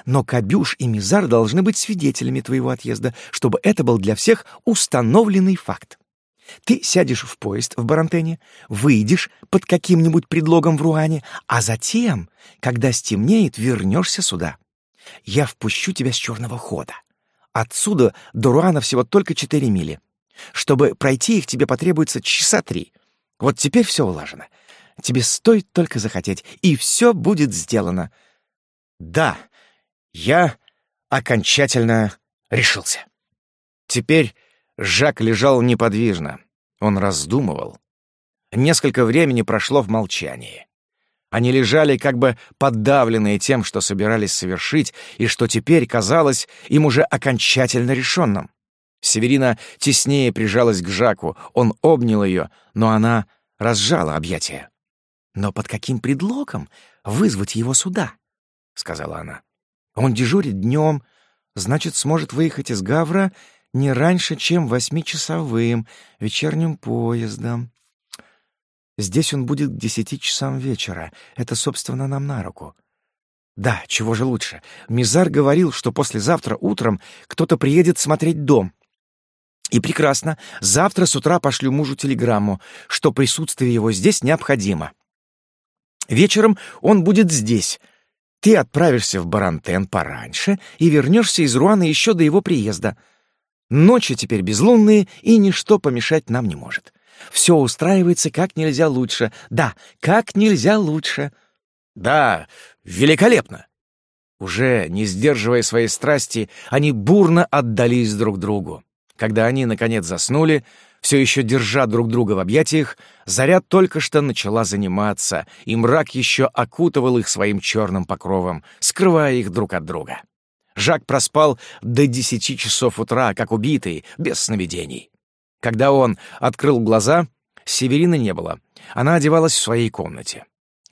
Но Кабюш и Мизар должны быть свидетелями твоего отъезда, чтобы это был для всех установленный факт. Ты сядешь в поезд в Барантене, выйдешь под каким-нибудь предлогом в Руане, а затем, когда стемнеет, вернешься сюда. Я впущу тебя с черного хода. Отсюда до Руана всего только четыре мили. Чтобы пройти их, тебе потребуется часа три. Вот теперь все улажено. Тебе стоит только захотеть, и все будет сделано. Да, я окончательно решился. Теперь Жак лежал неподвижно. Он раздумывал. Несколько времени прошло в молчании. Они лежали как бы поддавленные тем, что собирались совершить, и что теперь казалось им уже окончательно решенным. Северина теснее прижалась к Жаку, он обнял ее, но она разжала объятия. «Но под каким предлогом вызвать его сюда?» — сказала она. «Он дежурит днем, значит, сможет выехать из Гавра не раньше, чем восьмичасовым вечерним поездом. Здесь он будет к десяти часам вечера. Это, собственно, нам на руку. Да, чего же лучше. Мизар говорил, что послезавтра утром кто-то приедет смотреть дом. И прекрасно, завтра с утра пошлю мужу телеграмму, что присутствие его здесь необходимо. Вечером он будет здесь. Ты отправишься в Барантен пораньше и вернешься из Руана еще до его приезда. Ночи теперь безлунные, и ничто помешать нам не может. Все устраивается как нельзя лучше. Да, как нельзя лучше. Да, великолепно. Уже не сдерживая своей страсти, они бурно отдались друг другу. Когда они, наконец, заснули, все еще держа друг друга в объятиях, заряд только что начала заниматься, и мрак еще окутывал их своим черным покровом, скрывая их друг от друга. Жак проспал до десяти часов утра, как убитый, без сновидений. Когда он открыл глаза, Северина не было. Она одевалась в своей комнате.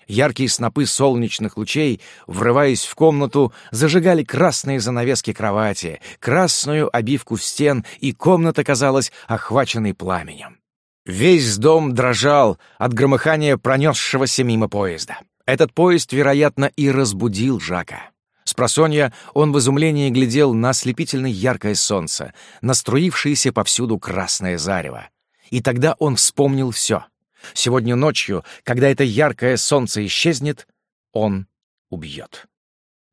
Яркие снопы солнечных лучей, врываясь в комнату, зажигали красные занавески кровати, красную обивку стен, и комната казалась охваченной пламенем. Весь дом дрожал от громыхания пронесшегося мимо поезда. Этот поезд, вероятно, и разбудил Жака. Спросонья, он в изумлении глядел на ослепительно яркое солнце, наструившееся повсюду красное зарево. И тогда он вспомнил все. Сегодня ночью, когда это яркое солнце исчезнет, он убьет.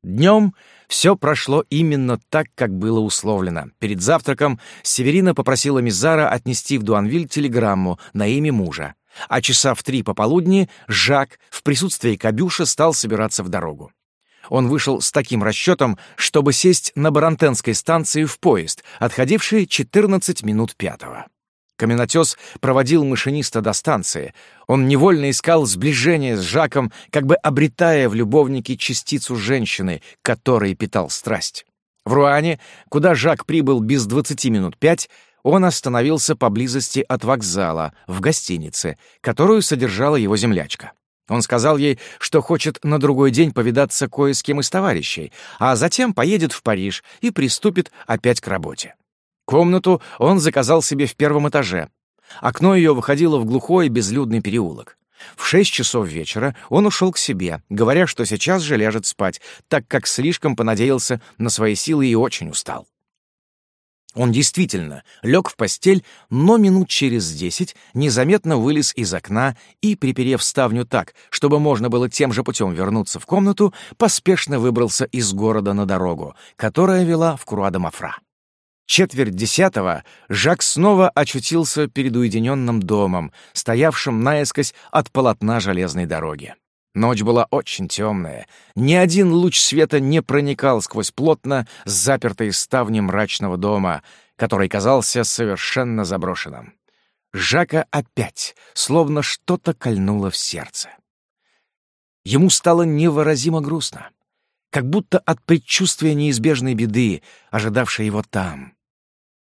Днем все прошло именно так, как было условлено. Перед завтраком Северина попросила Мизара отнести в Дуанвиль телеграмму на имя мужа. А часа в три пополудни Жак в присутствии Кабюша стал собираться в дорогу. Он вышел с таким расчетом, чтобы сесть на Барантенской станции в поезд, отходивший 14 минут пятого. Каменотес проводил машиниста до станции. Он невольно искал сближение с Жаком, как бы обретая в любовнике частицу женщины, которой питал страсть. В Руане, куда Жак прибыл без 20 минут пять, он остановился поблизости от вокзала, в гостинице, которую содержала его землячка. Он сказал ей, что хочет на другой день повидаться кое с кем из товарищей, а затем поедет в Париж и приступит опять к работе. Комнату он заказал себе в первом этаже. Окно ее выходило в глухой безлюдный переулок. В шесть часов вечера он ушел к себе, говоря, что сейчас же ляжет спать, так как слишком понадеялся на свои силы и очень устал. Он действительно лег в постель, но минут через десять незаметно вылез из окна и, приперев ставню так, чтобы можно было тем же путем вернуться в комнату, поспешно выбрался из города на дорогу, которая вела в Круадамафра. Четверть десятого Жак снова очутился перед уединенным домом, стоявшим наискось от полотна железной дороги. Ночь была очень темная. Ни один луч света не проникал сквозь плотно запертые ставни мрачного дома, который казался совершенно заброшенным. Жака опять, словно что-то кольнуло в сердце. Ему стало невыразимо грустно, как будто от предчувствия неизбежной беды, ожидавшей его там.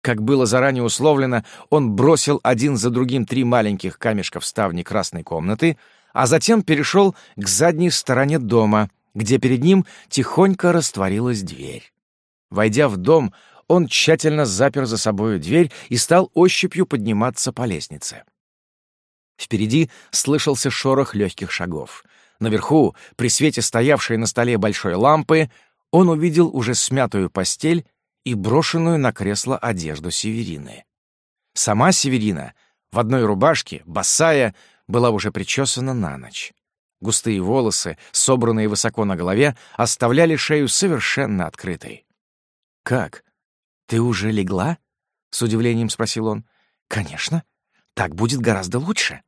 Как было заранее условлено, он бросил один за другим три маленьких камешка в ставни красной комнаты — а затем перешел к задней стороне дома, где перед ним тихонько растворилась дверь. Войдя в дом, он тщательно запер за собою дверь и стал ощупью подниматься по лестнице. Впереди слышался шорох легких шагов. Наверху, при свете стоявшей на столе большой лампы, он увидел уже смятую постель и брошенную на кресло одежду Северины. Сама Северина в одной рубашке, босая, была уже причесана на ночь. Густые волосы, собранные высоко на голове, оставляли шею совершенно открытой. «Как? Ты уже легла?» — с удивлением спросил он. «Конечно. Так будет гораздо лучше.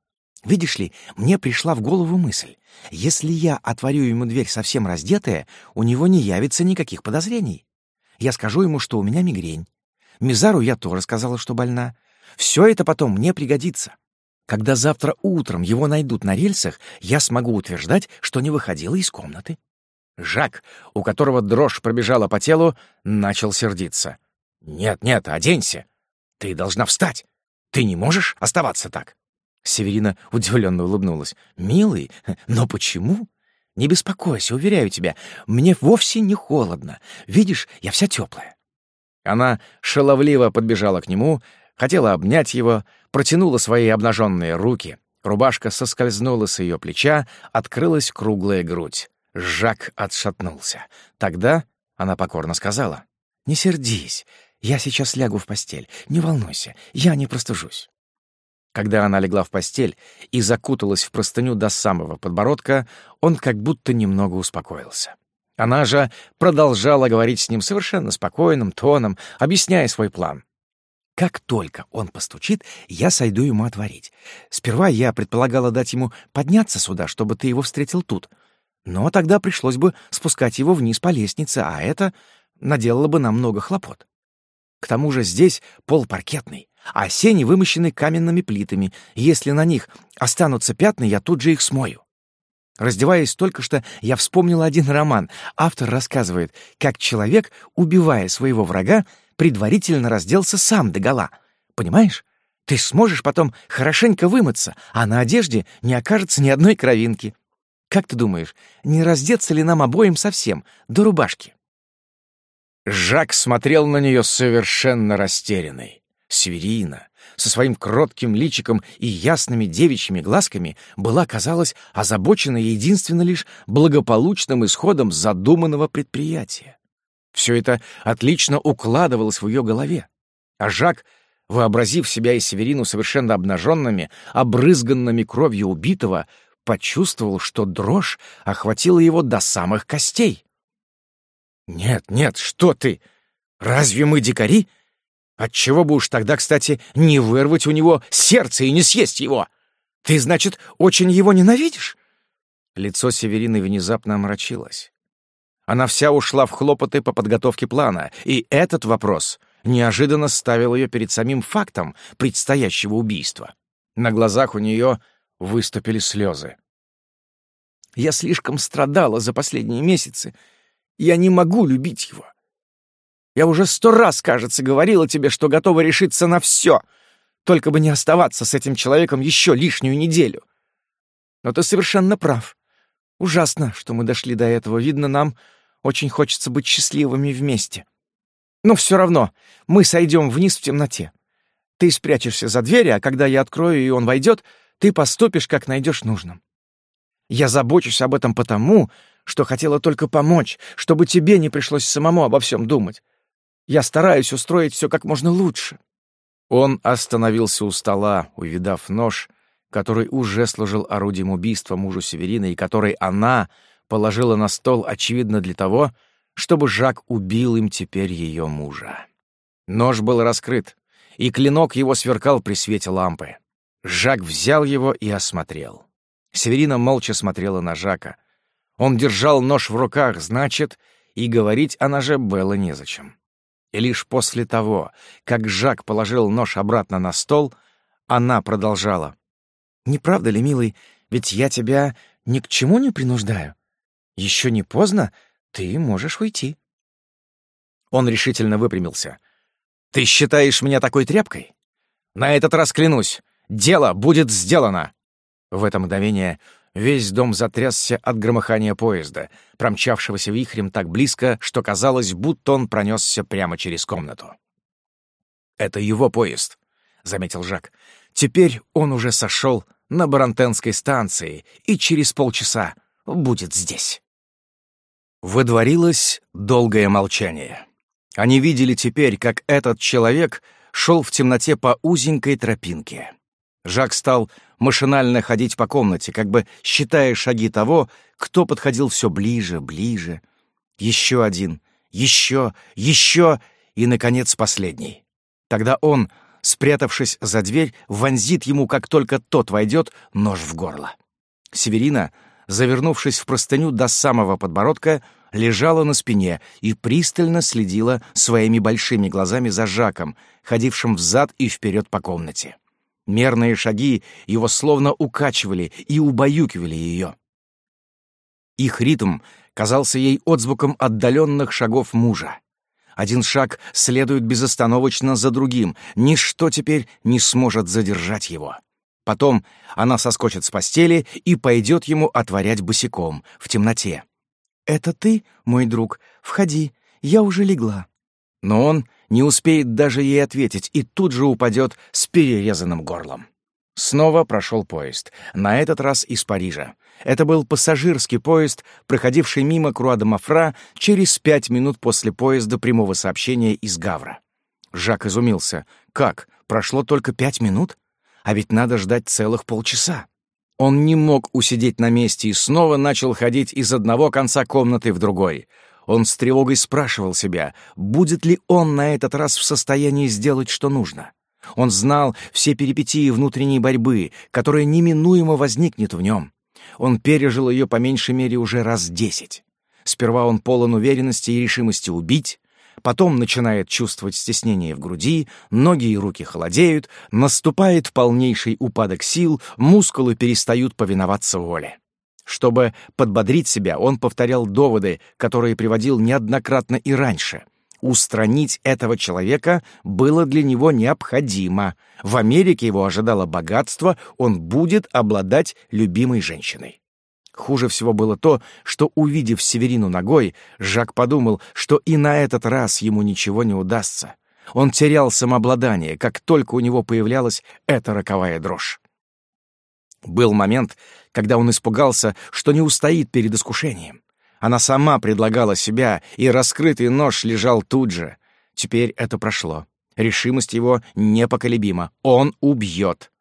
Видишь ли, мне пришла в голову мысль. Если я отворю ему дверь совсем раздетая, у него не явится никаких подозрений. Я скажу ему, что у меня мигрень. Мизару я тоже сказала, что больна. Все это потом мне пригодится». Когда завтра утром его найдут на рельсах, я смогу утверждать, что не выходила из комнаты». Жак, у которого дрожь пробежала по телу, начал сердиться. «Нет-нет, оденься. Ты должна встать. Ты не можешь оставаться так». Северина удивленно улыбнулась. «Милый, но почему?» «Не беспокойся, уверяю тебя, мне вовсе не холодно. Видишь, я вся теплая. Она шаловливо подбежала к нему, хотела обнять его, протянула свои обнаженные руки. Рубашка соскользнула с ее плеча, открылась круглая грудь. Жак отшатнулся. Тогда она покорно сказала. «Не сердись. Я сейчас лягу в постель. Не волнуйся, я не простужусь». Когда она легла в постель и закуталась в простыню до самого подбородка, он как будто немного успокоился. Она же продолжала говорить с ним совершенно спокойным тоном, объясняя свой план. Как только он постучит, я сойду ему отворить. Сперва я предполагала дать ему подняться сюда, чтобы ты его встретил тут. Но тогда пришлось бы спускать его вниз по лестнице, а это наделало бы нам много хлопот. К тому же здесь пол паркетный, а сени вымощены каменными плитами. Если на них останутся пятна, я тут же их смою. Раздеваясь только что, я вспомнил один роман. Автор рассказывает, как человек, убивая своего врага, предварительно разделся сам до гола. Понимаешь? Ты сможешь потом хорошенько вымыться, а на одежде не окажется ни одной кровинки. Как ты думаешь, не раздеться ли нам обоим совсем, до рубашки?» Жак смотрел на нее совершенно растерянный. Северина, со своим кротким личиком и ясными девичьими глазками, была, казалось, озабочена единственно лишь благополучным исходом задуманного предприятия. Все это отлично укладывалось в ее голове. А Жак, вообразив себя и Северину совершенно обнаженными, обрызганными кровью убитого, почувствовал, что дрожь охватила его до самых костей. «Нет, нет, что ты! Разве мы дикари? Отчего бы уж тогда, кстати, не вырвать у него сердце и не съесть его? Ты, значит, очень его ненавидишь?» Лицо Северины внезапно омрачилось. Она вся ушла в хлопоты по подготовке плана, и этот вопрос неожиданно ставил ее перед самим фактом предстоящего убийства. На глазах у нее выступили слезы. «Я слишком страдала за последние месяцы. Я не могу любить его. Я уже сто раз, кажется, говорила тебе, что готова решиться на все, только бы не оставаться с этим человеком еще лишнюю неделю. Но ты совершенно прав. Ужасно, что мы дошли до этого. Видно, нам очень хочется быть счастливыми вместе. Но все равно, мы сойдем вниз в темноте. Ты спрячешься за дверь, а когда я открою и он войдет, ты поступишь, как найдешь нужным. Я забочусь об этом потому, что хотела только помочь, чтобы тебе не пришлось самому обо всем думать. Я стараюсь устроить все как можно лучше». Он остановился у стола, увидав нож, который уже служил орудием убийства мужу Северина и который она положила на стол, очевидно для того, чтобы Жак убил им теперь ее мужа. Нож был раскрыт, и клинок его сверкал при свете лампы. Жак взял его и осмотрел. Северина молча смотрела на Жака. Он держал нож в руках, значит, и говорить о ноже было незачем. И лишь после того, как Жак положил нож обратно на стол, она продолжала. «Не правда ли, милый, ведь я тебя ни к чему не принуждаю? Еще не поздно, ты можешь уйти». Он решительно выпрямился. «Ты считаешь меня такой тряпкой? На этот раз клянусь, дело будет сделано!» В это мгновение весь дом затрясся от громыхания поезда, промчавшегося вихрем так близко, что казалось, будто он пронесся прямо через комнату. «Это его поезд», — заметил Жак. «Теперь он уже сошел на Барантенской станции и через полчаса будет здесь». Выдворилось долгое молчание. Они видели теперь, как этот человек шел в темноте по узенькой тропинке. Жак стал машинально ходить по комнате, как бы считая шаги того, кто подходил все ближе, ближе. Еще один, еще, еще и, наконец, последний. Тогда он, спрятавшись за дверь, вонзит ему, как только тот войдет, нож в горло. Северина — завернувшись в простыню до самого подбородка, лежала на спине и пристально следила своими большими глазами за Жаком, ходившим взад и вперед по комнате. Мерные шаги его словно укачивали и убаюкивали ее. Их ритм казался ей отзвуком отдаленных шагов мужа. Один шаг следует безостановочно за другим, ничто теперь не сможет задержать его. Потом она соскочит с постели и пойдет ему отворять босиком, в темноте. «Это ты, мой друг? Входи, я уже легла». Но он не успеет даже ей ответить и тут же упадет с перерезанным горлом. Снова прошел поезд, на этот раз из Парижа. Это был пассажирский поезд, проходивший мимо Круа-де-Мафра через пять минут после поезда прямого сообщения из Гавра. Жак изумился. «Как? Прошло только пять минут?» А ведь надо ждать целых полчаса. Он не мог усидеть на месте и снова начал ходить из одного конца комнаты в другой. Он с тревогой спрашивал себя, будет ли он на этот раз в состоянии сделать, что нужно. Он знал все перипетии внутренней борьбы, которая неминуемо возникнет в нем. Он пережил ее по меньшей мере уже раз десять. Сперва он полон уверенности и решимости убить, потом начинает чувствовать стеснение в груди, ноги и руки холодеют, наступает полнейший упадок сил, мускулы перестают повиноваться воле. Чтобы подбодрить себя, он повторял доводы, которые приводил неоднократно и раньше. Устранить этого человека было для него необходимо. В Америке его ожидало богатство, он будет обладать любимой женщиной. Хуже всего было то, что, увидев Северину ногой, Жак подумал, что и на этот раз ему ничего не удастся. Он терял самообладание, как только у него появлялась эта роковая дрожь. Был момент, когда он испугался, что не устоит перед искушением. Она сама предлагала себя, и раскрытый нож лежал тут же. Теперь это прошло. Решимость его непоколебима. Он убьет.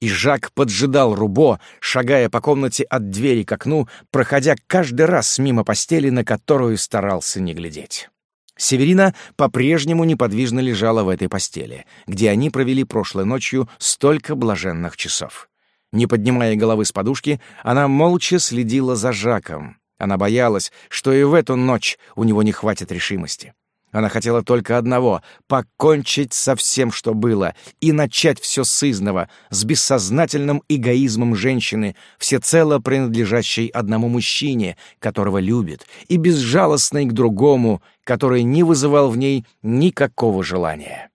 И Жак поджидал Рубо, шагая по комнате от двери к окну, проходя каждый раз мимо постели, на которую старался не глядеть. Северина по-прежнему неподвижно лежала в этой постели, где они провели прошлой ночью столько блаженных часов. Не поднимая головы с подушки, она молча следила за Жаком. Она боялась, что и в эту ночь у него не хватит решимости. Она хотела только одного — покончить со всем, что было, и начать все с изного, с бессознательным эгоизмом женщины, всецело принадлежащей одному мужчине, которого любит, и безжалостной к другому, который не вызывал в ней никакого желания.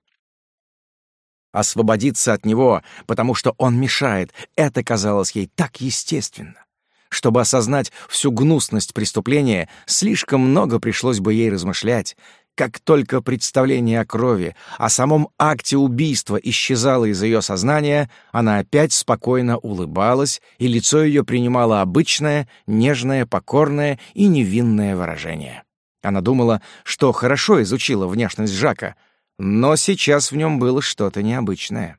Освободиться от него, потому что он мешает, это казалось ей так естественно. Чтобы осознать всю гнусность преступления, слишком много пришлось бы ей размышлять, как только представление о крови, о самом акте убийства исчезало из ее сознания, она опять спокойно улыбалась, и лицо ее принимало обычное, нежное, покорное и невинное выражение. Она думала, что хорошо изучила внешность Жака, но сейчас в нем было что-то необычное.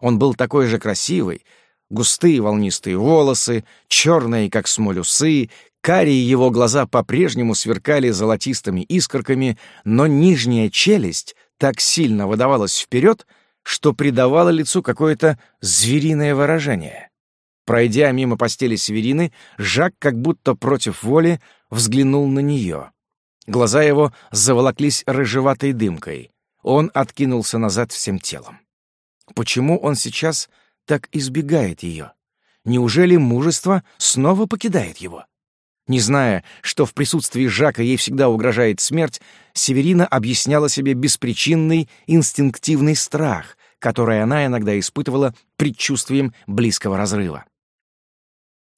Он был такой же красивый, густые волнистые волосы, черные, как смолюсы. Карие его глаза по-прежнему сверкали золотистыми искорками, но нижняя челюсть так сильно выдавалась вперед, что придавала лицу какое-то звериное выражение. Пройдя мимо постели Северины, Жак как будто против воли взглянул на нее. Глаза его заволоклись рыжеватой дымкой. Он откинулся назад всем телом. Почему он сейчас так избегает ее? Неужели мужество снова покидает его? Не зная, что в присутствии Жака ей всегда угрожает смерть, Северина объясняла себе беспричинный инстинктивный страх, который она иногда испытывала предчувствием близкого разрыва.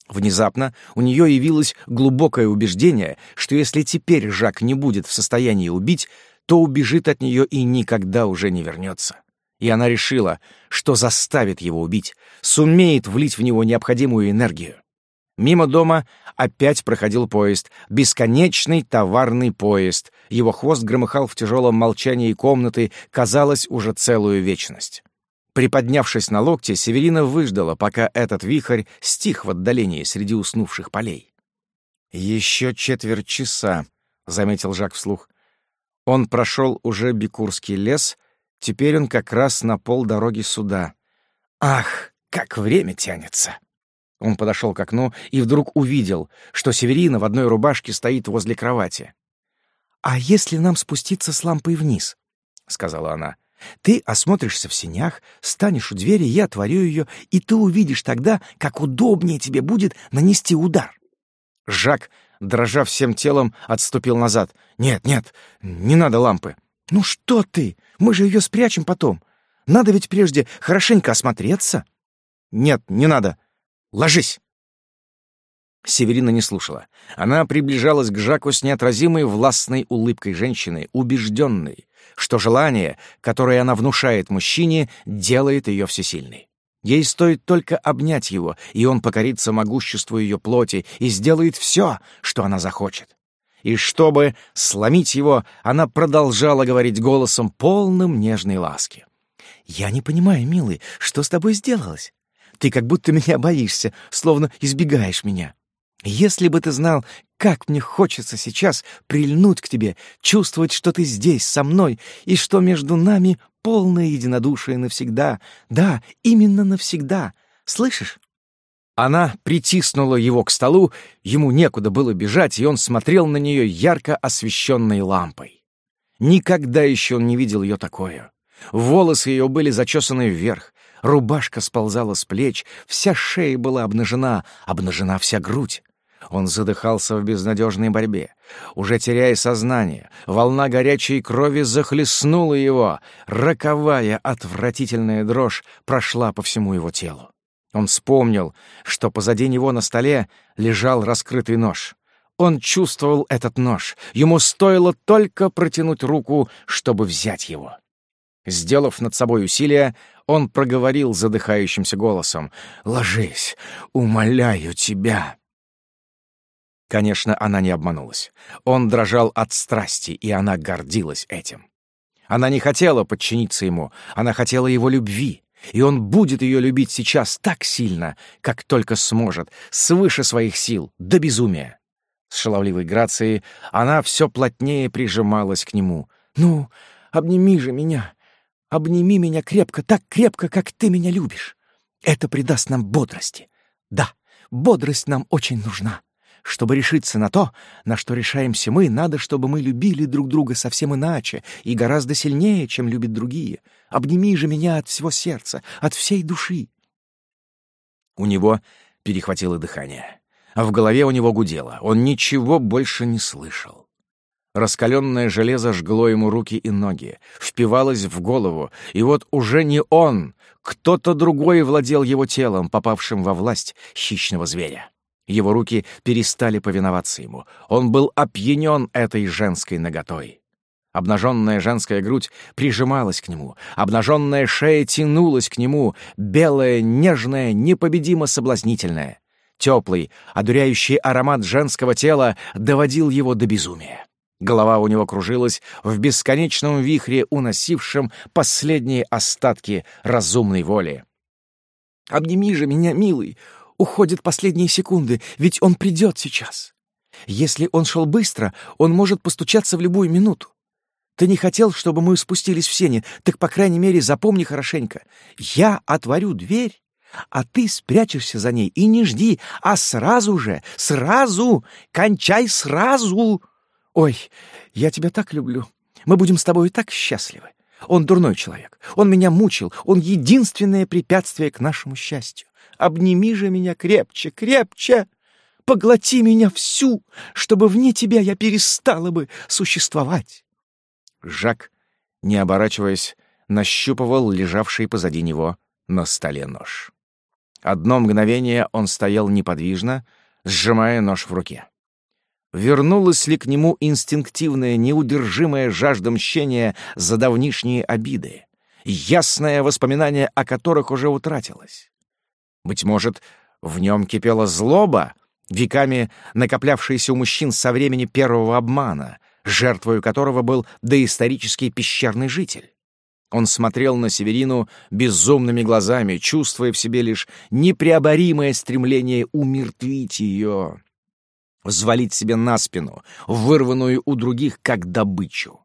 Внезапно у нее явилось глубокое убеждение, что если теперь Жак не будет в состоянии убить, то убежит от нее и никогда уже не вернется. И она решила, что заставит его убить, сумеет влить в него необходимую энергию. Мимо дома опять проходил поезд, бесконечный товарный поезд. Его хвост громыхал в тяжелом молчании комнаты, казалось, уже целую вечность. Приподнявшись на локте, Северина выждала, пока этот вихрь стих в отдалении среди уснувших полей. «Еще четверть часа», — заметил Жак вслух. Он прошел уже Бекурский лес, теперь он как раз на полдороги суда. «Ах, как время тянется!» Он подошел к окну и вдруг увидел, что Северина в одной рубашке стоит возле кровати. «А если нам спуститься с лампой вниз?» — сказала она. «Ты осмотришься в синях, станешь у двери, я отворю ее, и ты увидишь тогда, как удобнее тебе будет нанести удар». Жак, дрожа всем телом, отступил назад. «Нет, нет, не надо лампы». «Ну что ты? Мы же ее спрячем потом. Надо ведь прежде хорошенько осмотреться». «Нет, не надо», Ложись!» Северина не слушала. Она приближалась к Жаку с неотразимой властной улыбкой женщины, убежденной, что желание, которое она внушает мужчине, делает ее всесильной. Ей стоит только обнять его, и он покорится могуществу ее плоти и сделает все, что она захочет. И чтобы сломить его, она продолжала говорить голосом, полным нежной ласки. «Я не понимаю, милый, что с тобой сделалось? Ты как будто меня боишься, словно избегаешь меня. Если бы ты знал, как мне хочется сейчас прильнуть к тебе, чувствовать, что ты здесь, со мной, и что между нами полное единодушие навсегда. Да, именно навсегда. Слышишь?» Она притиснула его к столу, ему некуда было бежать, и он смотрел на нее ярко освещенной лампой. Никогда еще он не видел ее такой. Волосы ее были зачесаны вверх, Рубашка сползала с плеч, вся шея была обнажена, обнажена вся грудь. Он задыхался в безнадежной борьбе. Уже теряя сознание, волна горячей крови захлестнула его. Роковая, отвратительная дрожь прошла по всему его телу. Он вспомнил, что позади него на столе лежал раскрытый нож. Он чувствовал этот нож. Ему стоило только протянуть руку, чтобы взять его. Сделав над собой усилие, он проговорил задыхающимся голосом. «Ложись, умоляю тебя!» Конечно, она не обманулась. Он дрожал от страсти, и она гордилась этим. Она не хотела подчиниться ему, она хотела его любви, и он будет ее любить сейчас так сильно, как только сможет, свыше своих сил, до безумия. С шаловливой грацией она все плотнее прижималась к нему. «Ну, обними же меня! Обними меня крепко, так крепко, как ты меня любишь. Это придаст нам бодрости. Да, бодрость нам очень нужна. Чтобы решиться на то, на что решаемся мы, надо, чтобы мы любили друг друга совсем иначе и гораздо сильнее, чем любят другие. Обними же меня от всего сердца, от всей души. У него перехватило дыхание, а в голове у него гудело. Он ничего больше не слышал. Раскаленное железо жгло ему руки и ноги, впивалось в голову, и вот уже не он, кто-то другой владел его телом, попавшим во власть хищного зверя. Его руки перестали повиноваться ему. Он был опьянен этой женской наготой. Обнаженная женская грудь прижималась к нему, обнаженная шея тянулась к нему, белая, нежная, непобедимо соблазнительная. Теплый, одуряющий аромат женского тела доводил его до безумия. Голова у него кружилась в бесконечном вихре, уносившем последние остатки разумной воли. «Обними же меня, милый! Уходят последние секунды, ведь он придет сейчас. Если он шел быстро, он может постучаться в любую минуту. Ты не хотел, чтобы мы спустились в сене, так, по крайней мере, запомни хорошенько. Я отворю дверь, а ты спрячешься за ней и не жди, а сразу же, сразу, кончай сразу!» Ой, я тебя так люблю. Мы будем с тобой так счастливы. Он дурной человек. Он меня мучил. Он единственное препятствие к нашему счастью. Обними же меня крепче, крепче. Поглоти меня всю, чтобы вне тебя я перестала бы существовать. Жак, не оборачиваясь, нащупывал лежавший позади него на столе нож. Одно мгновение он стоял неподвижно, сжимая нож в руке вернулась ли к нему инстинктивная, неудержимая жажда мщения за давнишние обиды, ясное воспоминание о которых уже утратилось. Быть может, в нем кипела злоба, веками накоплявшаяся у мужчин со времени первого обмана, жертвою которого был доисторический пещерный житель. Он смотрел на Северину безумными глазами, чувствуя в себе лишь непреоборимое стремление умертвить ее, взвалить себе на спину, вырванную у других как добычу.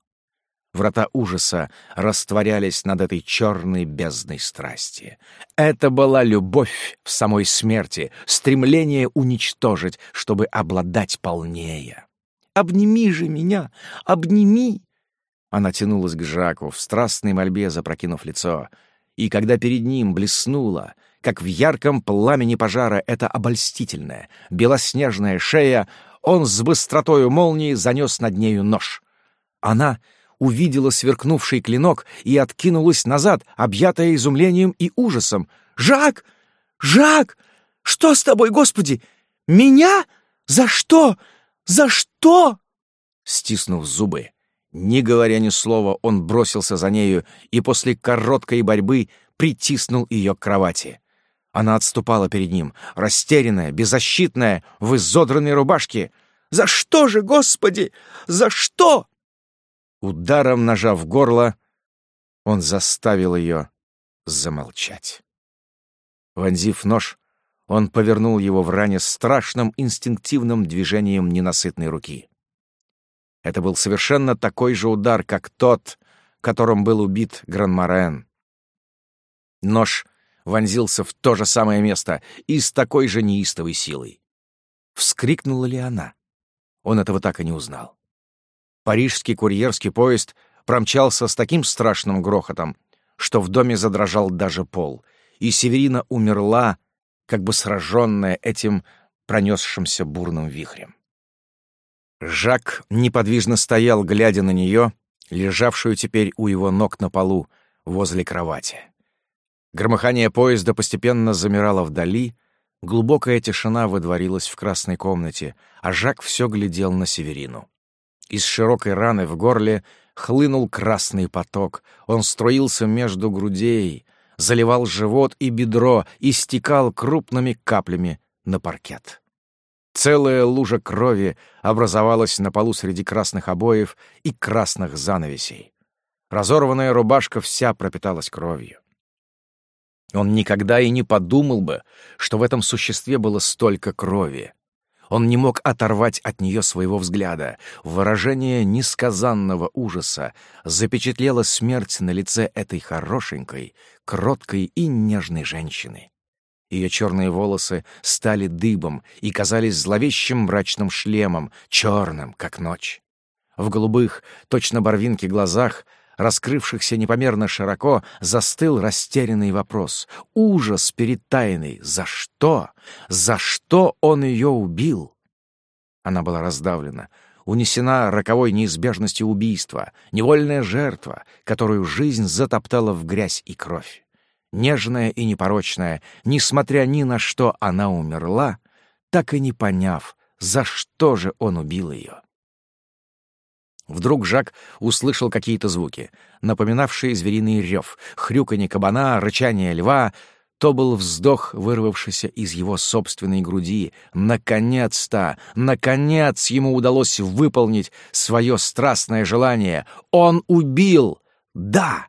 Врата ужаса растворялись над этой черной бездной страсти. Это была любовь в самой смерти, стремление уничтожить, чтобы обладать полнее. «Обними же меня! Обними!» Она тянулась к Жаку в страстной мольбе, запрокинув лицо. И когда перед ним блеснула — как в ярком пламени пожара это обольстительное, белоснежная шея, он с быстротою молнии занес над нею нож. Она увидела сверкнувший клинок и откинулась назад, объятая изумлением и ужасом. «Жак! Жак! Что с тобой, Господи? Меня? За что? За что?» Стиснув зубы, не говоря ни слова, он бросился за нею и после короткой борьбы притиснул ее к кровати. А Она отступала перед ним, растерянная, беззащитная, в изодранной рубашке. «За что же, Господи? За что?» Ударом нажав горло, он заставил ее замолчать. Вонзив нож, он повернул его в ране страшным инстинктивным движением ненасытной руки. Это был совершенно такой же удар, как тот, которым был убит Гранморен. Нож вонзился в то же самое место и с такой же неистовой силой. Вскрикнула ли она? Он этого так и не узнал. Парижский курьерский поезд промчался с таким страшным грохотом, что в доме задрожал даже пол, и Северина умерла, как бы сраженная этим пронесшимся бурным вихрем. Жак неподвижно стоял, глядя на нее, лежавшую теперь у его ног на полу, возле кровати. Громыхание поезда постепенно замирало вдали, глубокая тишина выдворилась в красной комнате, а Жак все глядел на Северину. Из широкой раны в горле хлынул красный поток, он струился между грудей, заливал живот и бедро и стекал крупными каплями на паркет. Целая лужа крови образовалась на полу среди красных обоев и красных занавесей. Разорванная рубашка вся пропиталась кровью. Он никогда и не подумал бы, что в этом существе было столько крови. Он не мог оторвать от нее своего взгляда. Выражение несказанного ужаса запечатлело смерть на лице этой хорошенькой, кроткой и нежной женщины. Ее черные волосы стали дыбом и казались зловещим мрачным шлемом, черным, как ночь. В голубых, точно барвинки глазах — раскрывшихся непомерно широко, застыл растерянный вопрос. Ужас перед тайной. За что? За что он ее убил? Она была раздавлена, унесена роковой неизбежностью убийства, невольная жертва, которую жизнь затоптала в грязь и кровь. Нежная и непорочная, несмотря ни на что она умерла, так и не поняв, за что же он убил ее. Вдруг Жак услышал какие-то звуки, напоминавшие звериный рев, хрюканье кабана, рычание льва. То был вздох, вырвавшийся из его собственной груди. Наконец-то, наконец ему удалось выполнить свое страстное желание. Он убил! Да!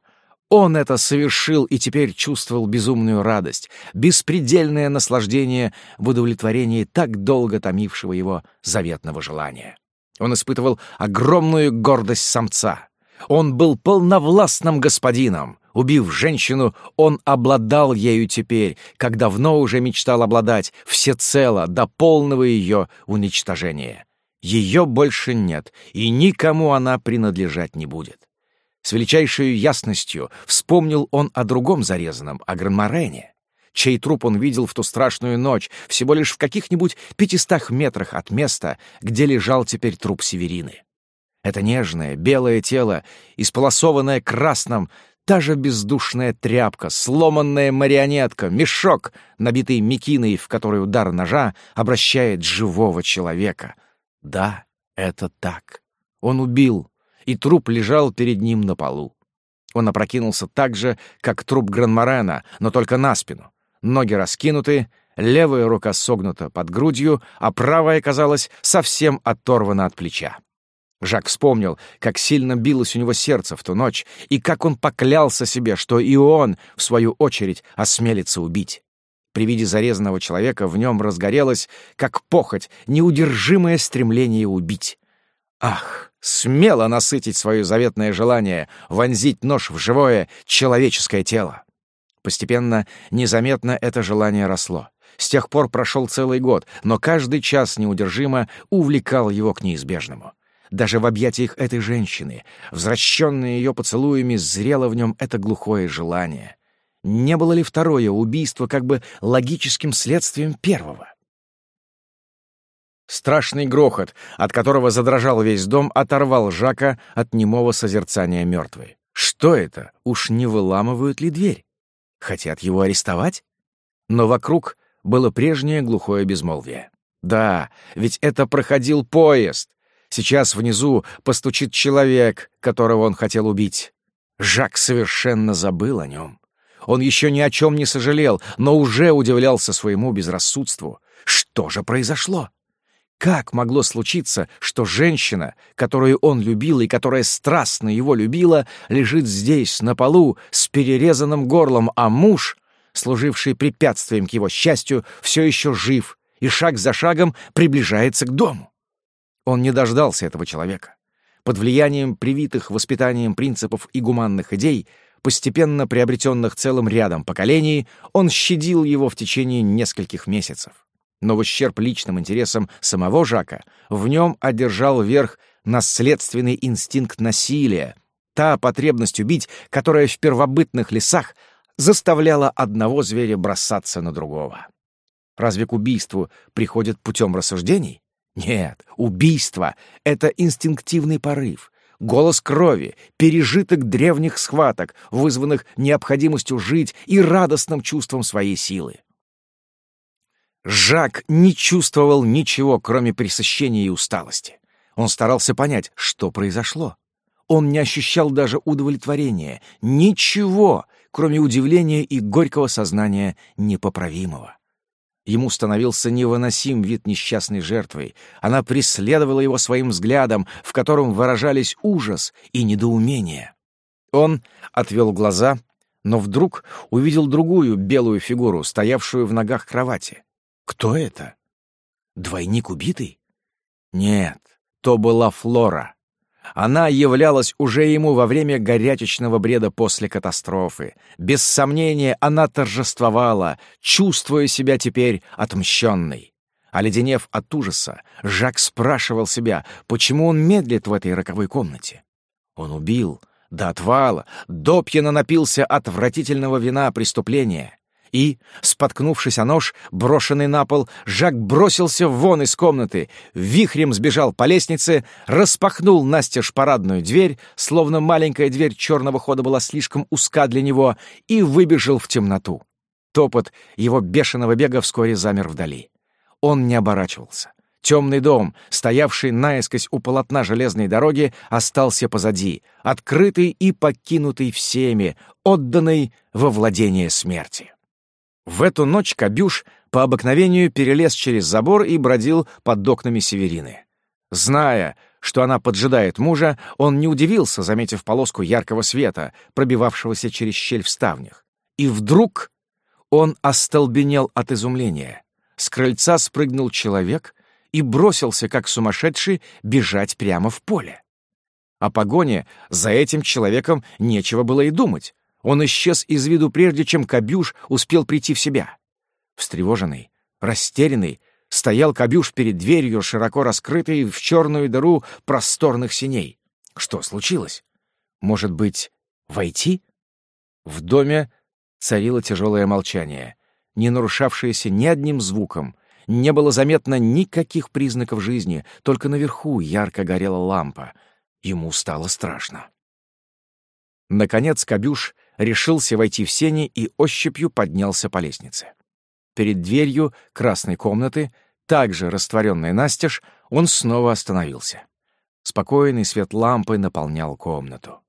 Он это совершил и теперь чувствовал безумную радость, беспредельное наслаждение в удовлетворении так долго томившего его заветного желания. Он испытывал огромную гордость самца. Он был полновластным господином. Убив женщину, он обладал ею теперь, как давно уже мечтал обладать, всецело, до полного ее уничтожения. Ее больше нет, и никому она принадлежать не будет. С величайшей ясностью вспомнил он о другом зарезанном, о Гранморене чей труп он видел в ту страшную ночь, всего лишь в каких-нибудь пятистах метрах от места, где лежал теперь труп Северины. Это нежное, белое тело, исполосованное красным, та же бездушная тряпка, сломанная марионетка, мешок, набитый мекиной, в который удар ножа обращает живого человека. Да, это так. Он убил, и труп лежал перед ним на полу. Он опрокинулся так же, как труп Гранморена, но только на спину ноги раскинуты, левая рука согнута под грудью, а правая казалось, совсем оторвана от плеча. Жак вспомнил, как сильно билось у него сердце в ту ночь, и как он поклялся себе, что и он, в свою очередь, осмелится убить. При виде зарезанного человека в нем разгорелось, как похоть, неудержимое стремление убить. Ах, смело насытить свое заветное желание вонзить нож в живое человеческое тело! Постепенно, незаметно это желание росло. С тех пор прошел целый год, но каждый час неудержимо увлекал его к неизбежному. Даже в объятиях этой женщины, возвращенные ее поцелуями, зрело в нем это глухое желание. Не было ли второе убийство как бы логическим следствием первого? Страшный грохот, от которого задрожал весь дом, оторвал Жака от немого созерцания мертвой. Что это? Уж не выламывают ли дверь? Хотят его арестовать? Но вокруг было прежнее глухое безмолвие. Да, ведь это проходил поезд. Сейчас внизу постучит человек, которого он хотел убить. Жак совершенно забыл о нем. Он еще ни о чем не сожалел, но уже удивлялся своему безрассудству. Что же произошло? Как могло случиться, что женщина, которую он любил и которая страстно его любила, лежит здесь, на полу, с перерезанным горлом, а муж, служивший препятствием к его счастью, все еще жив и шаг за шагом приближается к дому? Он не дождался этого человека. Под влиянием привитых воспитанием принципов и гуманных идей, постепенно приобретенных целым рядом поколений, он щадил его в течение нескольких месяцев но в ущерб личным интересам самого Жака в нем одержал верх наследственный инстинкт насилия, та потребность убить, которая в первобытных лесах заставляла одного зверя бросаться на другого. Разве к убийству приходит путем рассуждений? Нет, убийство — это инстинктивный порыв, голос крови, пережиток древних схваток, вызванных необходимостью жить и радостным чувством своей силы. Жак не чувствовал ничего, кроме пресыщения и усталости. Он старался понять, что произошло. Он не ощущал даже удовлетворения, ничего, кроме удивления и горького сознания непоправимого. Ему становился невыносим вид несчастной жертвы. Она преследовала его своим взглядом, в котором выражались ужас и недоумение. Он отвел глаза, но вдруг увидел другую белую фигуру, стоявшую в ногах кровати. Кто это? Двойник убитый? Нет, то была Флора. Она являлась уже ему во время горячечного бреда после катастрофы. Без сомнения, она торжествовала, чувствуя себя теперь отмщенной. Оледенев от ужаса, Жак спрашивал себя, почему он медлит в этой роковой комнате. Он убил, до отвала, допьяно напился отвратительного вина преступления и, споткнувшись о нож, брошенный на пол, Жак бросился вон из комнаты, вихрем сбежал по лестнице, распахнул настежь парадную дверь, словно маленькая дверь черного хода была слишком узка для него, и выбежал в темноту. Топот его бешеного бега вскоре замер вдали. Он не оборачивался. Темный дом, стоявший наискось у полотна железной дороги, остался позади, открытый и покинутый всеми, отданный во владение смерти. В эту ночь Кабюш по обыкновению перелез через забор и бродил под окнами Северины. Зная, что она поджидает мужа, он не удивился, заметив полоску яркого света, пробивавшегося через щель в ставнях. И вдруг он остолбенел от изумления. С крыльца спрыгнул человек и бросился, как сумасшедший, бежать прямо в поле. О погоне за этим человеком нечего было и думать. Он исчез из виду прежде, чем Кабюш успел прийти в себя. Встревоженный, растерянный, стоял Кабюш перед дверью, широко раскрытой в черную дыру просторных синей. Что случилось? Может быть, войти? В доме царило тяжелое молчание, не нарушавшееся ни одним звуком. Не было заметно никаких признаков жизни, только наверху ярко горела лампа. Ему стало страшно. Наконец Кабюш решился войти в сени и ощупью поднялся по лестнице. Перед дверью красной комнаты, также растворенной настежь, он снова остановился. Спокойный свет лампы наполнял комнату.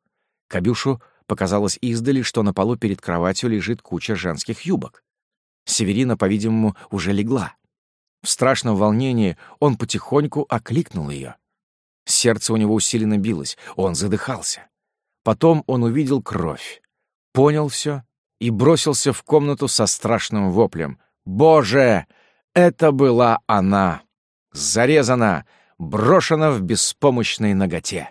Кабюшу показалось издали, что на полу перед кроватью лежит куча женских юбок. Северина, по-видимому, уже легла. В страшном волнении он потихоньку окликнул ее. Сердце у него усиленно билось, он задыхался. Потом он увидел кровь понял все и бросился в комнату со страшным воплем. «Боже! Это была она! Зарезана, брошена в беспомощной ноготе!»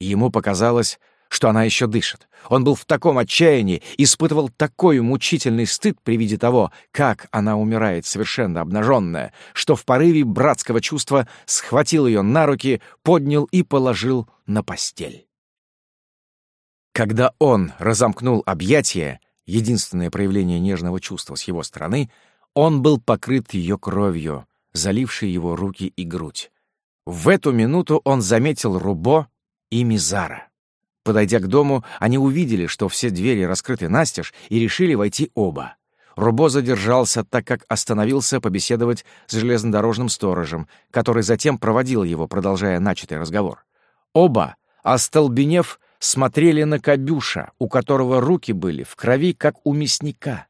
Ему показалось, что она еще дышит. Он был в таком отчаянии, испытывал такой мучительный стыд при виде того, как она умирает совершенно обнаженная, что в порыве братского чувства схватил ее на руки, поднял и положил на постель. Когда он разомкнул объятия, единственное проявление нежного чувства с его стороны, он был покрыт ее кровью, залившей его руки и грудь. В эту минуту он заметил Рубо и Мизара. Подойдя к дому, они увидели, что все двери раскрыты настежь, и решили войти оба. Рубо задержался, так как остановился побеседовать с железнодорожным сторожем, который затем проводил его, продолжая начатый разговор. Оба, остолбенев, смотрели на Кабюша, у которого руки были в крови, как у мясника.